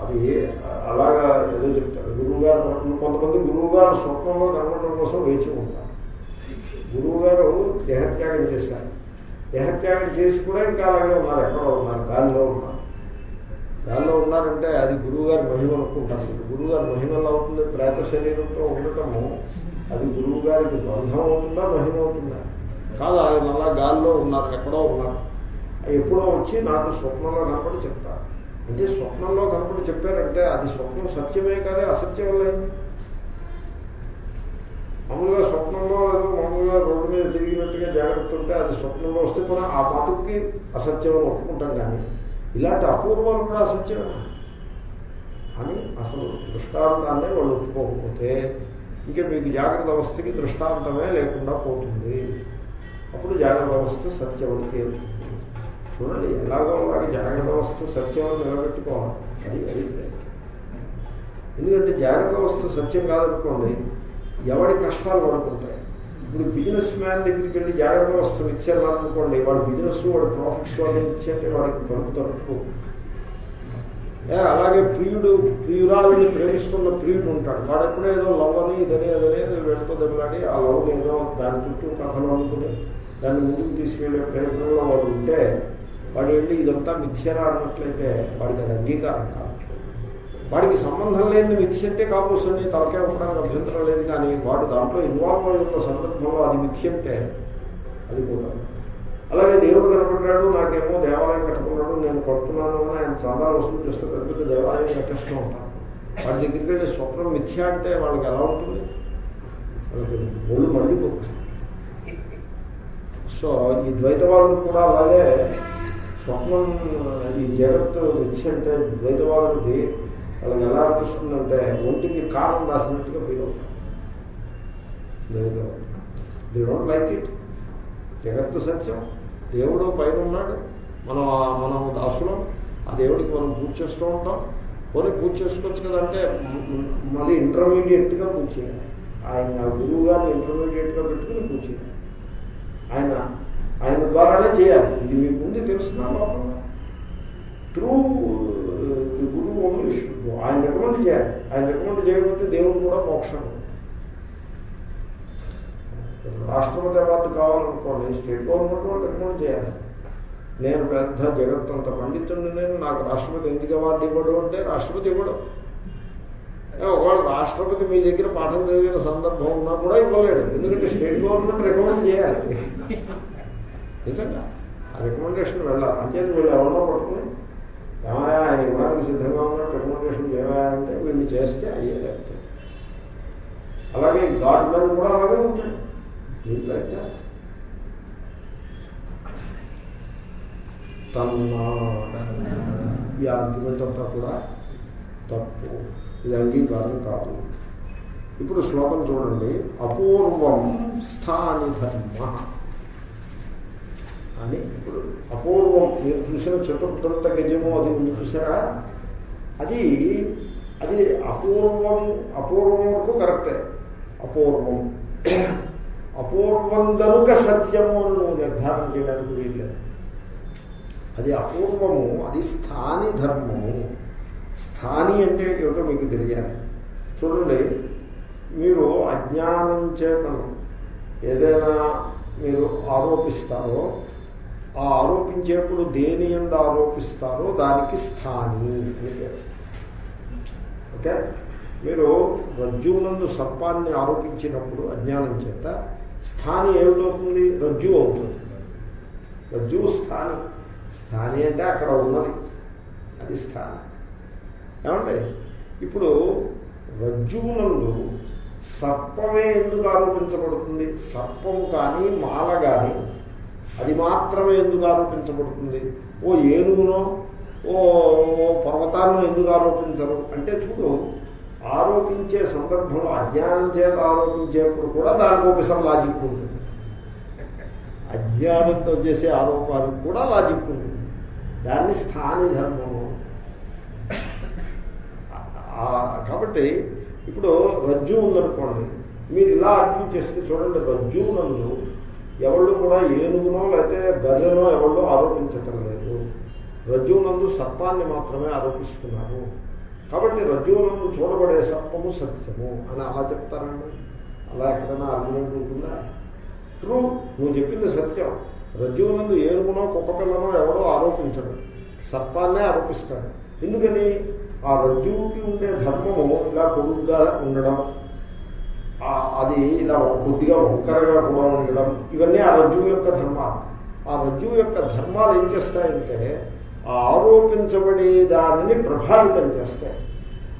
అది అలాగా ఏదో చెప్తారు. గురువు గారు కొంతమంది గురువు గారు స్వప్నంలో కనబడడం కోసం వేచి ఉంటారు. గురువు గారు దేహత్యాగం చేశారు. దేహత్యాగం చేసి కూడా ఇంకా అలాగే ఉన్నారు. ఎక్కడో ఉన్నారు. గాలిలో ఉన్నారు. దానిలో ఉన్నారంటే అది గురువు గారి మహిమ అనుకుంటారు. గురువు గారి మహిమ ఎలా అవుతుంది? ప్రేత శరీరంతో ఉండటము అది గురువు గారికి బంధం అవుతుందా మహిమ అవుతుందా? కాదు ఆయన మళ్ళా గాల్లో ఉన్నారు ఎక్కడో ఉన్నారు. ఎప్పుడో వచ్చి నాకు స్వప్నంలో కనపడి చెప్తారు. అంటే స్వప్నంలో కనపడి చెప్పారంటే అది స్వప్నం సత్యమే కానీ అసత్యం లేదు మామూలుగా స్వప్నంలో ఏదో మామూలుగా రోడ్డు మీద తిరిగినట్టుగా జాగ్రత్త ఉంటే అది స్వప్నంలో వస్తే కూడా ఆ మాటకి అసత్యం ఒప్పుకుంటాం కానీ ఇలాంటి అపూర్వం కూడా అని అసలు దృష్టాంతాన్ని వాళ్ళు ఒప్పుకోకపోతే ఇంకా మీకు జాగ్రత్త అవస్థకి దృష్టాంతమే లేకుండా పోతుంది. అప్పుడు జాగ్రత్త అవస్థ సత్యం తేలుతుంది చూడండి ఎలాగో అలాగే జాగ్రత్త అవస్థ సత్యం అని నిలబెట్టుకోవాలి. అది అది ఎందుకంటే జాగ్రత్త అవస్థ సత్యం కాదనుకోండి ఎవడి కష్టాలు పడుకుంటాయి? ఇప్పుడు బిజినెస్ మ్యాన్ దగ్గరికి వెళ్ళి జాగ్రత్త అవస్థ ఇచ్చారనుకోండి వాడు బిజినెస్ వాడు ప్రాఫిట్స్ వాళ్ళు ఇచ్చేటే వాడికి దొరుకుతారు. అలాగే ప్రియుడు ప్రియురాలని ప్రేమిస్తున్న ప్రియుడు ఉంటాడు. వాడు ఎప్పుడో ఏదో లవ్ అని ఇదని అదని వీళ్ళతో దెబ్బలాడి ఆ లవ్ ఏదో దాని చుట్టూ కథలు అనుకుని దాన్ని ముందుకు తీసుకెళ్ళే ప్రయత్నంలో వాడు ఉంటే వాడు వెళ్ళి ఇదంతా మిథ్యరా అన్నట్లయితే వాడికి అది అంగీకారం కాదు. వాడికి సంబంధం లేని మిథ్య అంటే కాపోసండి తలకే ఉండడానికి అభ్యంతరం లేదు కానీ వాడు దాంట్లో ఇన్వాల్వ్ అయ్యే సందర్భంలో అది మిథ్య అంటే అది కూడా అలాగే దేవుడు కనపడ్డాడు నాకేమో దేవాలయం కట్టుకున్నాడు నేను కొడుతున్నాను అని ఆయన చాలా వస్తువులు చేస్తూ పెద్ద పెద్ద దేవాలయం కట్టిస్తూ ఉంటాను వాడి దగ్గరికి వెళ్ళి స్వప్నం మిథ్య అంటే వాళ్ళకి ఎలా ఉంటుంది? వాళ్ళకి ఒళ్ళు మండిపోతుంది. సో ఈ ద్వైతవాదులు కూడా అలాగే స్వప్నం ఈ జగత్తు మిథ్య అంటే ద్వైత వాళ్ళకి ఎలా అనిపిస్తుందంటే ఒంటికి కారం రాసినట్టుగా ఫీల్ అవుతారు. లేదు దే డోంట్ లైక్ ఇట్ జగత్తు సత్యం. దేవుడు పైన ఉన్నాడు. మనం ఆ- మనం దాసులం. ఆ దేవుడికి మనం పూజ చేస్తూ ఉంటాం. పోనీ పూజ చేసుకోవచ్చు కదంటే మళ్ళీ ఇంటర్మీడియట్గా పూజ చేయాలి. ఆయన గురువు గారిని ఇంటర్మీడియట్గా పెట్టుకుని పూజ చేయాలి. ఆయన ఆయన ద్వారానే చేయాలి. ఇది మీకు ముందు తెలుస్తున్నా లోపల త్రూ గురువు ఓన్లీ షుడ్ ఆయన రికమెండ్ చేయాలి ఆయన రికమెండ్ చేయకపోతే దేవుడు కూడా మోక్షం. రాష్ట్రపతి అవార్డు కావాలనుకోండి స్టేట్ గవర్నమెంట్ వాళ్ళు రికమెండ్ చేయాలి? నేను పెద్ద జగత్తంత పండితుడిని నేను నాకు రాష్ట్రపతి ఎందుకు అవార్డు ఇవ్వడం అంటే రాష్ట్రపతి ఇవ్వడం. ఒకవేళ రాష్ట్రపతి మీ దగ్గర పాఠం చదివిన సందర్భం ఉన్నా కూడా ఇవ్వలేడు. ఎందుకంటే స్టేట్ గవర్నమెంట్ రికమెండ్ చేయాలి. నిజంగా ఆ రికమెండేషన్ వెళ్ళాలి. అంతే వీళ్ళు ఎవరో పట్టుకుని ఏమయ్యా ఆయన ఇవ్వడానికి సిద్ధంగా ఉన్నట్టు రికమెండేషన్ చేయాలంటే వీళ్ళు చేస్తే అయ్యేలేదు అలాగే గాడ్ మెన్ కూడా అలాగే ఉంటాయి దీంట్లో అయితే ఈ ఆర్గ్యుమెంట్ అంతా కూడా తప్పు. ఇది అంగీకారం కాదు. ఇప్పుడు శ్లోకం చూడండి. అపూర్వం స్థాని ధర్మ. అని ఇప్పుడు అపూర్వం మీరు చూసిన చతుర్థంత గజము అది ఉంది చూసారా? అది అది అపూర్వం అపూర్వం వరకు కరెక్టే. అపూర్వం. అపూర్వం కనుక సత్యము అని నువ్వు నిర్ధారణ చేయడానికి వీల్లేదు. అది అపూర్వము అది స్థాని ధర్మము. స్థాని అంటే ఏమిటో మీకు తెలియాలి. చూడండి మీరు అజ్ఞానం చేతను ఏదైనా మీరు ఆరోపిస్తారో ఆ ఆరోపించేప్పుడు దేని ఎందు ఆరోపిస్తారో దానికి స్థాని అని పేరు. ఓకే? మీరు రజ్జువునందు సర్పాన్ని ఆరోపించినప్పుడు అజ్ఞానం చేత స్థాని ఏమిటవుతుంది? రజ్జు అవుతుంది. రజ్జువు స్థాని. స్థాని అంటే అక్కడ ఉన్నది. అది స్థాని. ఏమండి ఇప్పుడు రజ్జువునందు సర్పమే ఎందుకు ఆరోపించబడుతుంది? సర్పము కానీ మాల కానీ అది మాత్రమే ఎందుకు ఆరోపించబడుతుంది? ఓ ఏనుగునో ఓ పర్వతాలను ఎందుకు ఆరోపించరు? అంటే చూడు ఆరోపించే సందర్భంలో అజ్ఞానం చేత ఆరోపించేప్పుడు కూడా దానికి ఒకసారి లాజిక్ ఉంటుంది. అజ్ఞానంతో చేసే ఆరోపాలకు కూడా లాజిక్ ఉంటుంది. దాన్ని స్థాని ధర్మము. కాబట్టి ఇప్పుడు రజ్జు ఉందనుకోండి మీరు ఇలా అర్థం చేస్తే చూడండి రజ్జువునందు ఎవళ్ళు కూడా ఏనుగునో లేకపోతే గజనో ఎవళ్ళు ఆరోపించటం లేదు. రజ్జువునందు సర్పాన్ని మాత్రమే ఆరోపిస్తున్నారు. కాబట్టి రజ్జువునందు చూడబడే సర్పము సత్యము అని అలా చెప్తారండి. అలా ఎక్కడైనా ఆర్గ్యుమెంట్ ఉంటుందా? ట్రూ. నువ్వు చెప్పింది సత్యం. రజ్జువునందు ఏనుగునో కుక్క పిల్లనో ఎవడో ఆరోపించడు. సర్పాన్నే ఆరోపిస్తాడు. ఎందుకని? ఆ రజ్జువుకి ఉండే ధర్మము ఇలా పొడుగ్గా ఉండడం అది ఇలా కొద్దిగా ఒక్కరగా కూడా ఉండడం ఇవన్నీ ఆ రజ్జువు యొక్క ధర్మాలు. ఆ రజ్జువు యొక్క ధర్మాలు ఏం చేస్తాయంటే ఆ ఆరోపించబడే దానిని ప్రభావితం చేస్తాయి.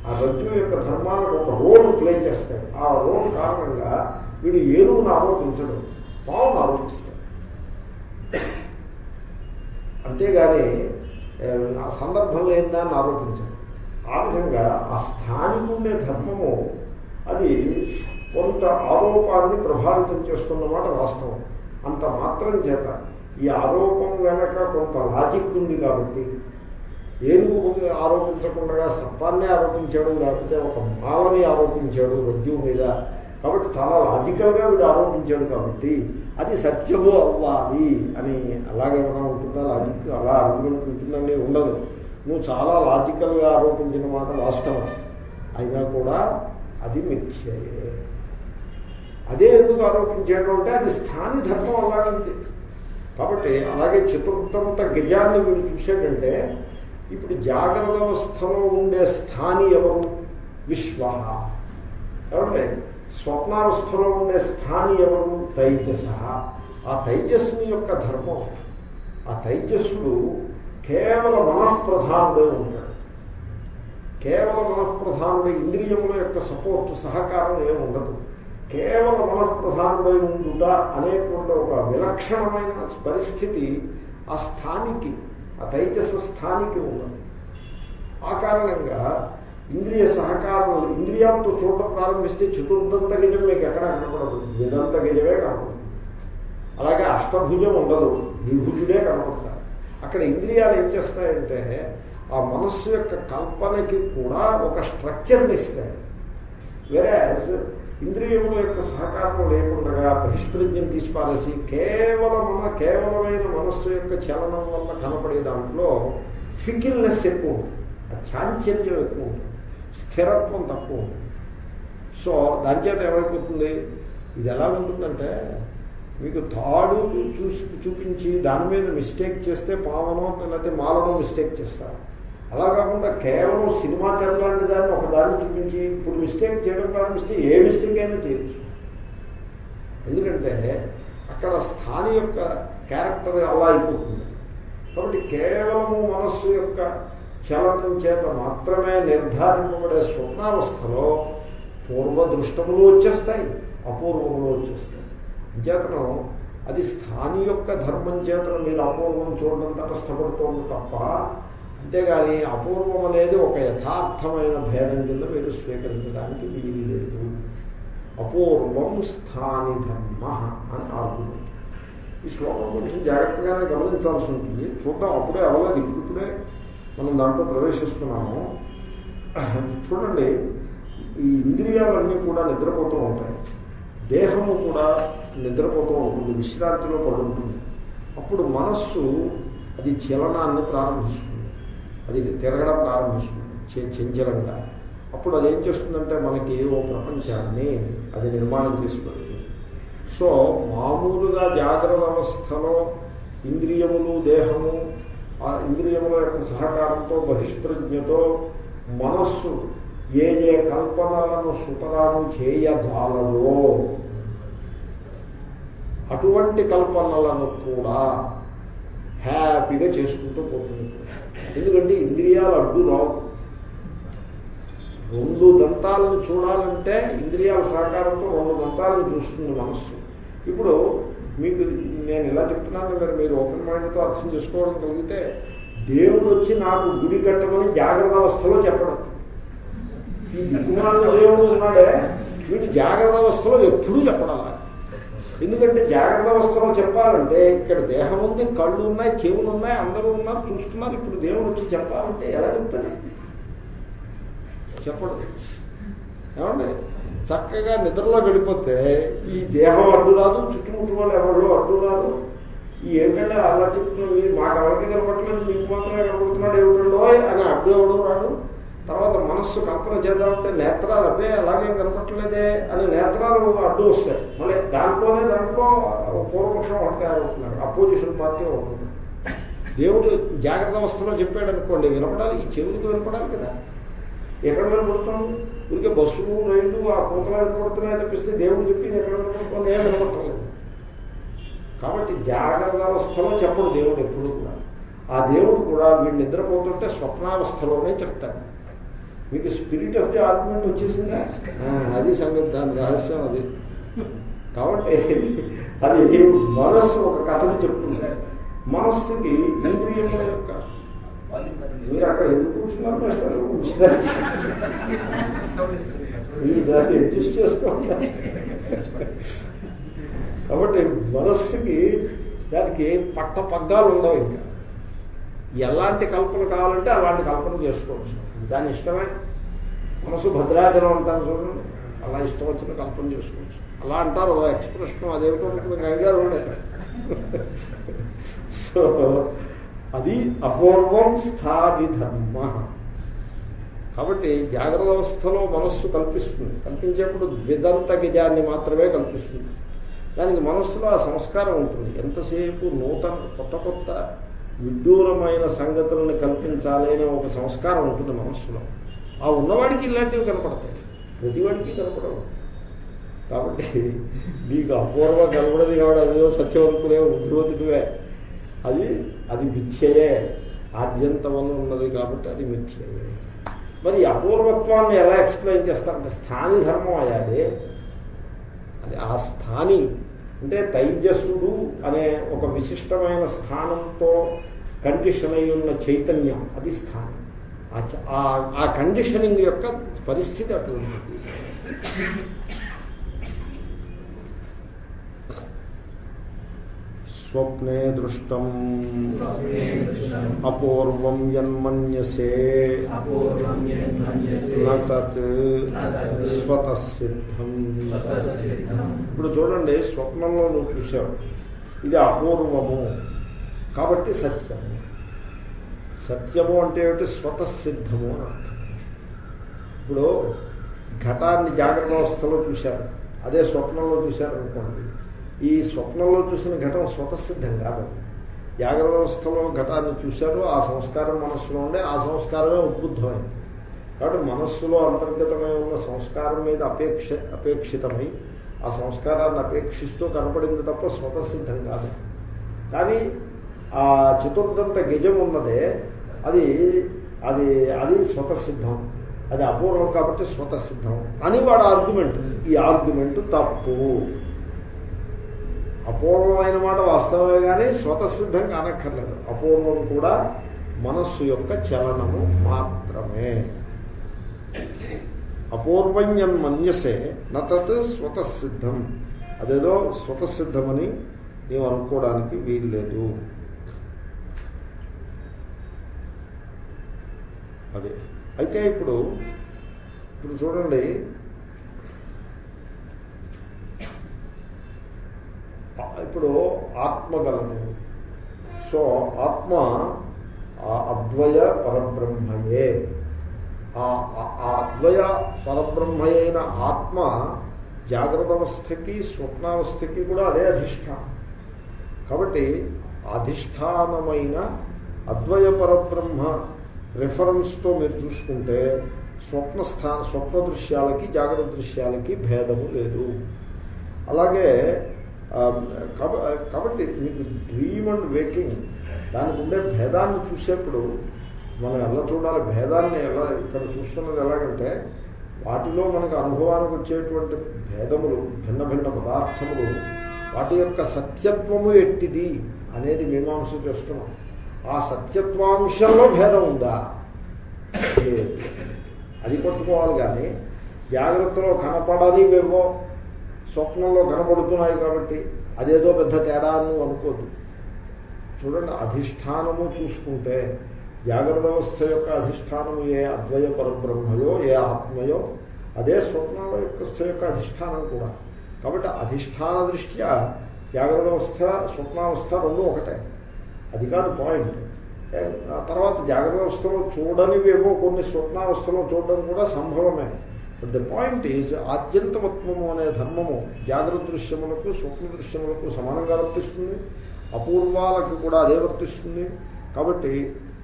ఆ రజ్జువు యొక్క ధర్మాలకు ఒక రోల్ ప్లే చేస్తాయి. ఆ రోల్ కారణంగా వీడు ఏనుగును ఆరోపించడు పావును ఆరోపిస్తాడు. అంతేగాని ఏ, ఆ సందర్భంలో ఏందా అని ఆరోపించాడు? ఆ విధంగా ఆ స్థానికుండే ధర్మము అది కొంత ఆరోపాన్ని ప్రభావితం చేస్తున్నమాట వాస్తవం. అంత మాత్రం చేత ఈ ఆరోపం వెనక కొంత లాజిక్ ఉంది కాబట్టి ఏనుగు ఆరోపించకుండా సర్పాన్ని ఆరోపించాడు లేకపోతే ఒక మాలని ఆరోపించాడు రజ్జువు మీద. కాబట్టి చాలా లాజికల్గా వీడు ఆరోపించాడు కాబట్టి అది సత్యము అవ్వాలి అని అలాగేమైనా ఉంటుందా? లాజిక్ అలా ఆర్గ్యుమెంట్ ఉంటుందండి ఉండదు. నువ్వు చాలా లాజికల్గా ఆరోపించిన మాట వాస్తవం. అయినా కూడా అది మిథ్యయే. అదే ఎందుకు ఆరోపించాడు అంటే అది స్థాని ధర్మం అలాగంది కాబట్టి అలాగే చతుర్థంత గజాన్ని వీడు చూశాడంటే ఇప్పుడు జాగ్రత్త అవస్థలో ఉండే స్థాని ఎవరు? విశ్వ ఏమంటే స్వప్నావస్థలో ఉండే స్థాని ఎవరు? తైజస. ఆ తైజస్సుని యొక్క ధర్మం. ఆ తైజస్సుడు కేవల మనఃప్రధానుడే ఉంటాడు. కేవల మనఃప్రధానుడే ఇంద్రియముల యొక్క సపోర్ట్ సహకారం ఏమి ఉండదు కేవలం మనఃప్రధానమై ఉండుట అనేటువంటి ఒక విలక్షణమైన పరిస్థితి ఆ స్థానికి ఆ తైజస స్థానికి ఉన్నది. ఆ కారణంగా ఇంద్రియ సహకారం ఇంద్రియాలతో చూడటం ప్రారంభిస్తే చతుర్థంత గజం మీకు ఎక్కడా కనపడదు. విదంత గజమే కనపడదు. అలాగే అష్టభుజం ఉండదు. ద్విభుజుడే కనపడతారు. అక్కడ ఇంద్రియాలు ఏం చేస్తాయంటే ఆ మనస్సు యొక్క కల్పనకి కూడా ఒక స్ట్రక్చర్ని ఇస్తాయి. వేరే ఇంద్రియముల యొక్క సహకారం లేకుండా బహిష్ప్రజ్ఞం తీసిపారేసి కేవలమున కేవలమైన మనస్సు యొక్క చలనం వల్ల కనపడే దాంట్లో ఫికిల్నెస్ ఎక్కువ ఉంటుంది. చాంచల్యం ఎక్కువ ఉంటుంది. స్థిరత్వం తక్కువ ఉంటుంది. సో దాని చేత ఏమైపోతుంది? ఇది ఎలా ఉంటుందంటే మీకు తాడు చూసి చూపించి దాని మీద మిస్టేక్ చేస్తే పావనో లేకపోతే మాలనో మిస్టేక్ చేస్తారు. అలా కాకుండా కేవలం సినిమా తెర లాంటి దాన్ని ఒక దాన్ని చూపించి ఇప్పుడు మిస్టేక్ చేయడం ప్రారంభిస్తే ఏ మిస్టేక్ అయినా చేయొచ్చు. ఎందుకంటే అక్కడ స్థాని యొక్క క్యారెక్టర్ అలా అయిపోతుంది. కాబట్టి కేవలము మనస్సు యొక్క చలనం చేత మాత్రమే నిర్ధారింపబడే స్వప్నావస్థలో పూర్వ దృష్టములు వచ్చేస్తాయి అపూర్వములు వచ్చేస్తాయి. అంచేతనం అది స్థాని యొక్క ధర్మం చేతను మీరు అపూర్వం చూడడం తటస్థపడుతోంది తప్ప అంతేగాని అపూర్వం అనేది ఒక యథార్థమైన భేదం కింద మీరు స్వీకరించడానికి వీలు లేదు అపూర్వం స్థాని ధర్మ అని ఆర్గ్యుమెంట్ ఈ శ్లోకం కొంచెం జాగ్రత్తగానే గమనించాల్సి ఉంటుంది. చూద్దాం అప్పుడే అవ్వలేదు. ఇప్పుడే మనం దాంట్లో ప్రవేశిస్తున్నాము. చూడండి ఈ ఇంద్రియాలన్నీ కూడా నిద్రపోతూ ఉంటాయి. దేహము కూడా నిద్రపోతూ ఉంటుంది. విశ్రాంతిలో పడి ఉంటుంది అప్పుడు మనస్సు అది చలనాన్ని ప్రారంభిస్తుంది. అది తిరగడం ప్రారంభిస్తుంది చంచలంగా. అప్పుడు అది ఏం చేస్తుందంటే మనకి ఓ ప్రపంచాన్ని అది నిర్మాణం చేసి సో మామూలుగా జాగ్రత్త అవస్థలో ఇంద్రియములు దేహము ఆ ఇంద్రియముల యొక్క సహకారంతో బహిష్ప్రజ్ఞతో మనస్సు ఏ ఏ కల్పనలను సుతరాము చేయజాలలో అటువంటి కల్పనలను కూడా హ్యాపీగా చేసుకుంటూ పోతుంది. ఎందుకంటే ఇంద్రియాలు అడ్డు రావు. రెండు దంతాలను చూడాలంటే ఇంద్రియాల సహకారంతో రెండు దంతాలను చూస్తుంది మనస్సు. ఇప్పుడు మీకు నేను ఇలా చెప్తున్నాను కదా మీరు ఓపెన్ మైండ్తో అర్థం చేసుకోవడం కలిగితే దేవుడు వచ్చి నాకు గుడి కట్టమని జాగ్రత్త అవస్థలో చెప్పడం. ఈ దిక్కుమాల దేవుడు ఉన్నాడే వీడు జాగ్రత్త అవస్థలో ఎప్పుడూ చెప్పడం ఎందుకంటే జాగ్రత్త అవస్థలో చెప్పాలంటే ఇక్కడ దేహం ఉంది కళ్ళు ఉన్నాయి చెవులు ఉన్నాయి అందరూ ఉన్నారు చూస్తున్నారు ఇప్పుడు దేవుడు వచ్చి చెప్పాలంటే ఎలా చెప్తాడు? చెప్పడు ఏమండి? చక్కగా నిద్రలో గడిపోతే ఈ దేహం అడ్డు రాదు చుట్టుముట్టు వాళ్ళు ఎవరు అడ్డు రాదు. ఈ ఏంటంటే అలా చెప్తున్నవి మాకు ఎవరికి కనపడలేదు మీకు మాత్రమే కనపడుతున్నాడు ఏమిటో అని అడ్డు ఎవడో రాడు. తర్వాత మనస్సు కల్పన చేద్దామంటే నేత్రాలు అదే అలాగే కనపట్లేదే అని నేత్రాలు అడ్డు వస్తాయి. మళ్ళీ దాంట్లోనే దాంట్లో పూర్వపక్షం ఒకటి తయారవుతున్నారు. అపోజిషన్ పార్టీ ఒకటి దేవుడు జాగ్రత్త అవస్థలో చెప్పాడు అనుకోండి వినపడాలి ఈ చెవులకు వినపడాలి కదా. ఎక్కడ వినపడుతాం ఇంకే బస్సులు రైళ్ళు ఆ కోతలు వినపడుతున్నాయని చెప్పిస్తే దేవుడు చెప్పింది ఎక్కడ వినపడుతుంది? ఏం వినపడలేదు కాబట్టి జాగ్రత్త అవస్థలో చెప్పడు దేవుడు ఎప్పుడు కూడా. ఆ దేవుడు కూడా వీడు నిద్రపోతుంటే స్వప్నావస్థలోనే చెప్తాడు. మీకు స్పిరిట్ ఆఫ్ ది ఆర్గ్యుమెంట్ వచ్చేసిందా? అది సంగతి దాని రహస్యం అది. కాబట్టి అది మనస్సు ఒక కథను చెప్తుంది. మనస్సుకి ఇంద్రియముల యొక్క మీరు అక్కడ ఎందుకు కూర్చున్నారు మీరు దాన్ని అడ్జస్ట్ చేసుకోండి. కాబట్టి మనస్సుకి దానికి పట్ట పగ్గాలు ఉండవు ఇంకా. ఎలాంటి కల్పన కావాలంటే అలాంటి కల్పన చేసుకోవచ్చు. దాని ఇష్టమే మనసు భద్రాచలం అంటారు చూడండి. అలా ఇష్టం వచ్చిన కల్పన చేసుకోవచ్చు. అలా అంటారు ఎక్స్ప్రెషన్ అదేమిటో కంగారు సో అది అపూర్వం స్థాది ధర్మ కాబట్టి జాగ్రత్త అవస్థలో మనస్సు కల్పిస్తుంది. కల్పించేప్పుడు ద్విదంత గిజాన్ని మాత్రమే కల్పిస్తుంది. దానికి మనస్సులో ఆ సంస్కారం ఉంటుంది. ఎంతసేపు నూతన కొత్త కొత్త విడ్డూరమైన సంగతులను కల్పించాలి అనే ఒక సంస్కారం ఉంటుంది మనస్సులో. ఆ ఉన్నవాడికి ఇలాంటివి కనపడతాయి. ప్రతివాడికి కనపడవు. కాబట్టి నీకు అపూర్వం కనబడదు కాబట్టి అదేదో సత్యవంతులే అనుకునే అది అది మిథ్యయే. ఆద్యంత వల్ల ఉన్నది కాబట్టి అది మిథ్యయే. మరి అపూర్వత్వాన్ని ఎలా ఎక్స్ప్లెయిన్ చేస్తారంటే స్థాని ధర్మం అయ్యాది అది ఆ స్థాని అంటే తైజస్సుడు అనే ఒక విశిష్టమైన స్థానంతో కండిషన్ అయి ఉన్న చైతన్యం అది స్థానం. ఆ ఆ- కండిషనింగ్ యొక్క పరిస్థితి అటువంటిది. స్వప్నే దృష్టం అపూర్వం యన్మన్యసే అపూర్వం యన్మన్యసే న తత్ న తత్ స్వతసిద్ధం. ఇప్పుడు చూడండి స్వప్నంలో నువ్వు చూసావు ఇది అపూర్వము. కాబట్టి సత్యము. సత్యము అంటే ఏమిటి? స్వతసిద్ధము అని అర్థం. ఇప్పుడు ఘటాన్ని జాగ్రత్త అవస్థలో చూశారు. అదే స్వప్నంలో చూశారు అనుకోండి ఈ స్వప్నంలో చూసిన ఘటన స్వతసిద్ధం కాదు. జాగ్రత్త వ్యవస్థలో ఘటాన్ని చూశారు ఆ సంస్కారం మనస్సులో ఉండే ఆ సంస్కారమే ఉద్బుద్ధమైంది. కాబట్టి మనస్సులో అంతర్గతమై ఉన్న సంస్కారం మీద అపేక్ష అపేక్షితమై ఆ సంస్కారాన్ని అపేక్షిస్తూ కనపడింది తప్ప స్వతసిద్ధం కాదు. కానీ ఆ చతుర్దంత గజం ఉన్నదే అది అది అది స్వతసిద్ధం. అది అపూర్వం కాబట్టి స్వతసిద్ధం. అని వాడు ఆర్గ్యుమెంట్. ఈ ఆర్గ్యుమెంట్ తప్పు. అపూర్వమైన మాట వాస్తవమే కానీ స్వతసిద్ధం కానక్కర్లేదు. అపూర్వం కూడా మనస్సు యొక్క చలనము మాత్రమే. అపూర్వణ్యం మన్యసే నతత్ స్వతసిద్ధం. అదేదో స్వతసిద్ధమని నీవు అనుకోవడానికి వీల్లేదు. అదే. అయితే ఇప్పుడు ఇప్పుడు చూడండి ఆ- ఇప్పుడు ఆత్మ గలదు సో ఆత్మ ఆ అద్వయ పరబ్రహ్మయే. ఆ ఆ- అద్వయ పరబ్రహ్మయైన ఆత్మ జాగ్రత్త అవస్థకి స్వప్నావస్థకి కూడా అదే అధిష్టానం. కాబట్టి అధిష్టానమైన అద్వయ పరబ్రహ్మ రిఫరెన్స్తో మీరు చూసుకుంటే స్వప్న స్థా స్వప్న దృశ్యాలకి జాగ్రత్త దృశ్యాలకి భేదము లేదు. అలాగే Um, uh, కాబట్టి మీకు డ్రీమ్ అండ్ వేకింగ్ దానికి ఉండే భేదాన్ని చూసేప్పుడు మనం ఎలా చూడాలి? భేదాన్ని ఎలా ఇక్కడ చూస్తున్నది ఎలాగంటే వాటిలో మనకు అనుభవానికి వచ్చేటువంటి భేదములు భిన్న భిన్న పదార్థములు వాటి యొక్క సత్యత్వము ఎట్టిది అనేది మీమాంస చేస్తున్నాం. ఆ సత్యత్వాంశంలో భేదం ఉందా? అది పట్టుకోవాలి కానీ జాగ్రత్తలో కనపడనివేవో స్వప్నంలో కనపడుతున్నాయి కాబట్టి అదేదో పెద్ద తేడా అని నువ్వు అనుకోదు చూడండి అధిష్టానము చూసుకుంటే జాగ్రత్త వ్యవస్థ యొక్క అధిష్టానము ఏ అద్వయ పరబ్రహ్మయో ఏ ఆత్మయో అదే స్వప్నాల యొక్క యొక్క అధిష్టానం కూడా. కాబట్టి అధిష్టాన దృష్ట్యా జాగ్రత్త వ్యవస్థ స్వప్నావస్థ రెండు ఒకటే. అది కాదు పాయింట్. ఆ తర్వాత జాగ్రత్త వ్యవస్థలో చూడనివేమో కొన్ని స్వప్నావస్థలో చూడడం కూడా సంభవమే. బట్ ద పాయింట్ ఈజ్ ఆద్యంతమత్వము అనే ధర్మము జాగ్రత్త దృశ్యములకు సూక్ష్మ దృశ్యములకు సమానంగా వర్తిస్తుంది. అపూర్వాలకు కూడా అదే వర్తిస్తుంది. కాబట్టి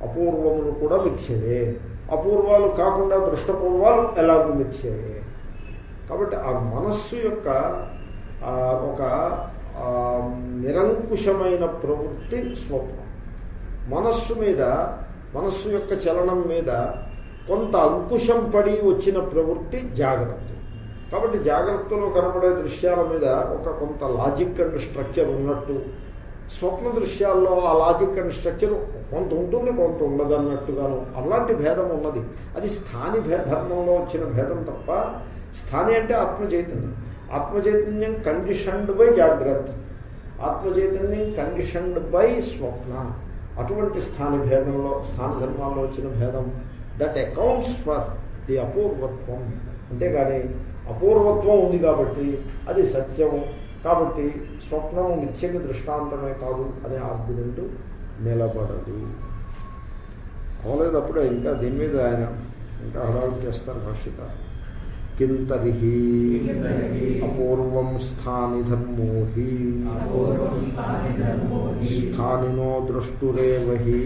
అపూర్వములు కూడా మిథ్యవే అపూర్వాలు కాకుండా దృష్టపూర్వాలు ఎలాగూ మిథ్యవే కాబట్టి ఆ మనస్సు యొక్క ఒక నిరంకుశమైన ప్రవృత్తి స్వప్నం. మనస్సు మీద మనస్సు యొక్క చలనం మీద కొంత అంకుశం పడి వచ్చిన ప్రవృత్తి జాగ్రత్త. కాబట్టి జాగ్రత్తలో కనబడే దృశ్యాల మీద ఒక కొంత లాజిక్ అండ్ స్ట్రక్చర్ ఉన్నట్టు స్వప్న దృశ్యాల్లో ఆ లాజిక్ అండ్ స్ట్రక్చర్ కొంత ఉంటుంది కొంత ఉండదు అన్నట్టుగాను అలాంటి భేదం ఉన్నది. అది స్థాని ధర్మంలో వచ్చిన భేదం తప్ప స్థాని అంటే ఆత్మచైతన్యం ఆత్మచైతన్యం కండిషన్డ్ బై జాగ్రత్త. ఆత్మచైతన్యం కండిషన్డ్ బై స్వప్న. అటువంటి స్థాని భేదంలో స్థాన ధర్మాల్లో వచ్చిన భేదం దట్ అకౌంట్స్ ఫర్ ది అపూర్వత్వం అంతేగాని అపూర్వత్వం ఉంది కాబట్టి అది సత్యము. కాబట్టి స్వప్నం నిత్యకి దృష్టాంతమే కాదు అనే ఆర్గ్యుమెంట్ నిలబడదు. అవలేదు అప్పుడే ఇంకా దీని మీద ఆయన ఇంకా హడావుడు చేస్తారు భాషిక కింతరిహి కింతరిహి అపూర్వం స్థాని ధర్మో హి అపూర్వం స్థాని ధర్మో హి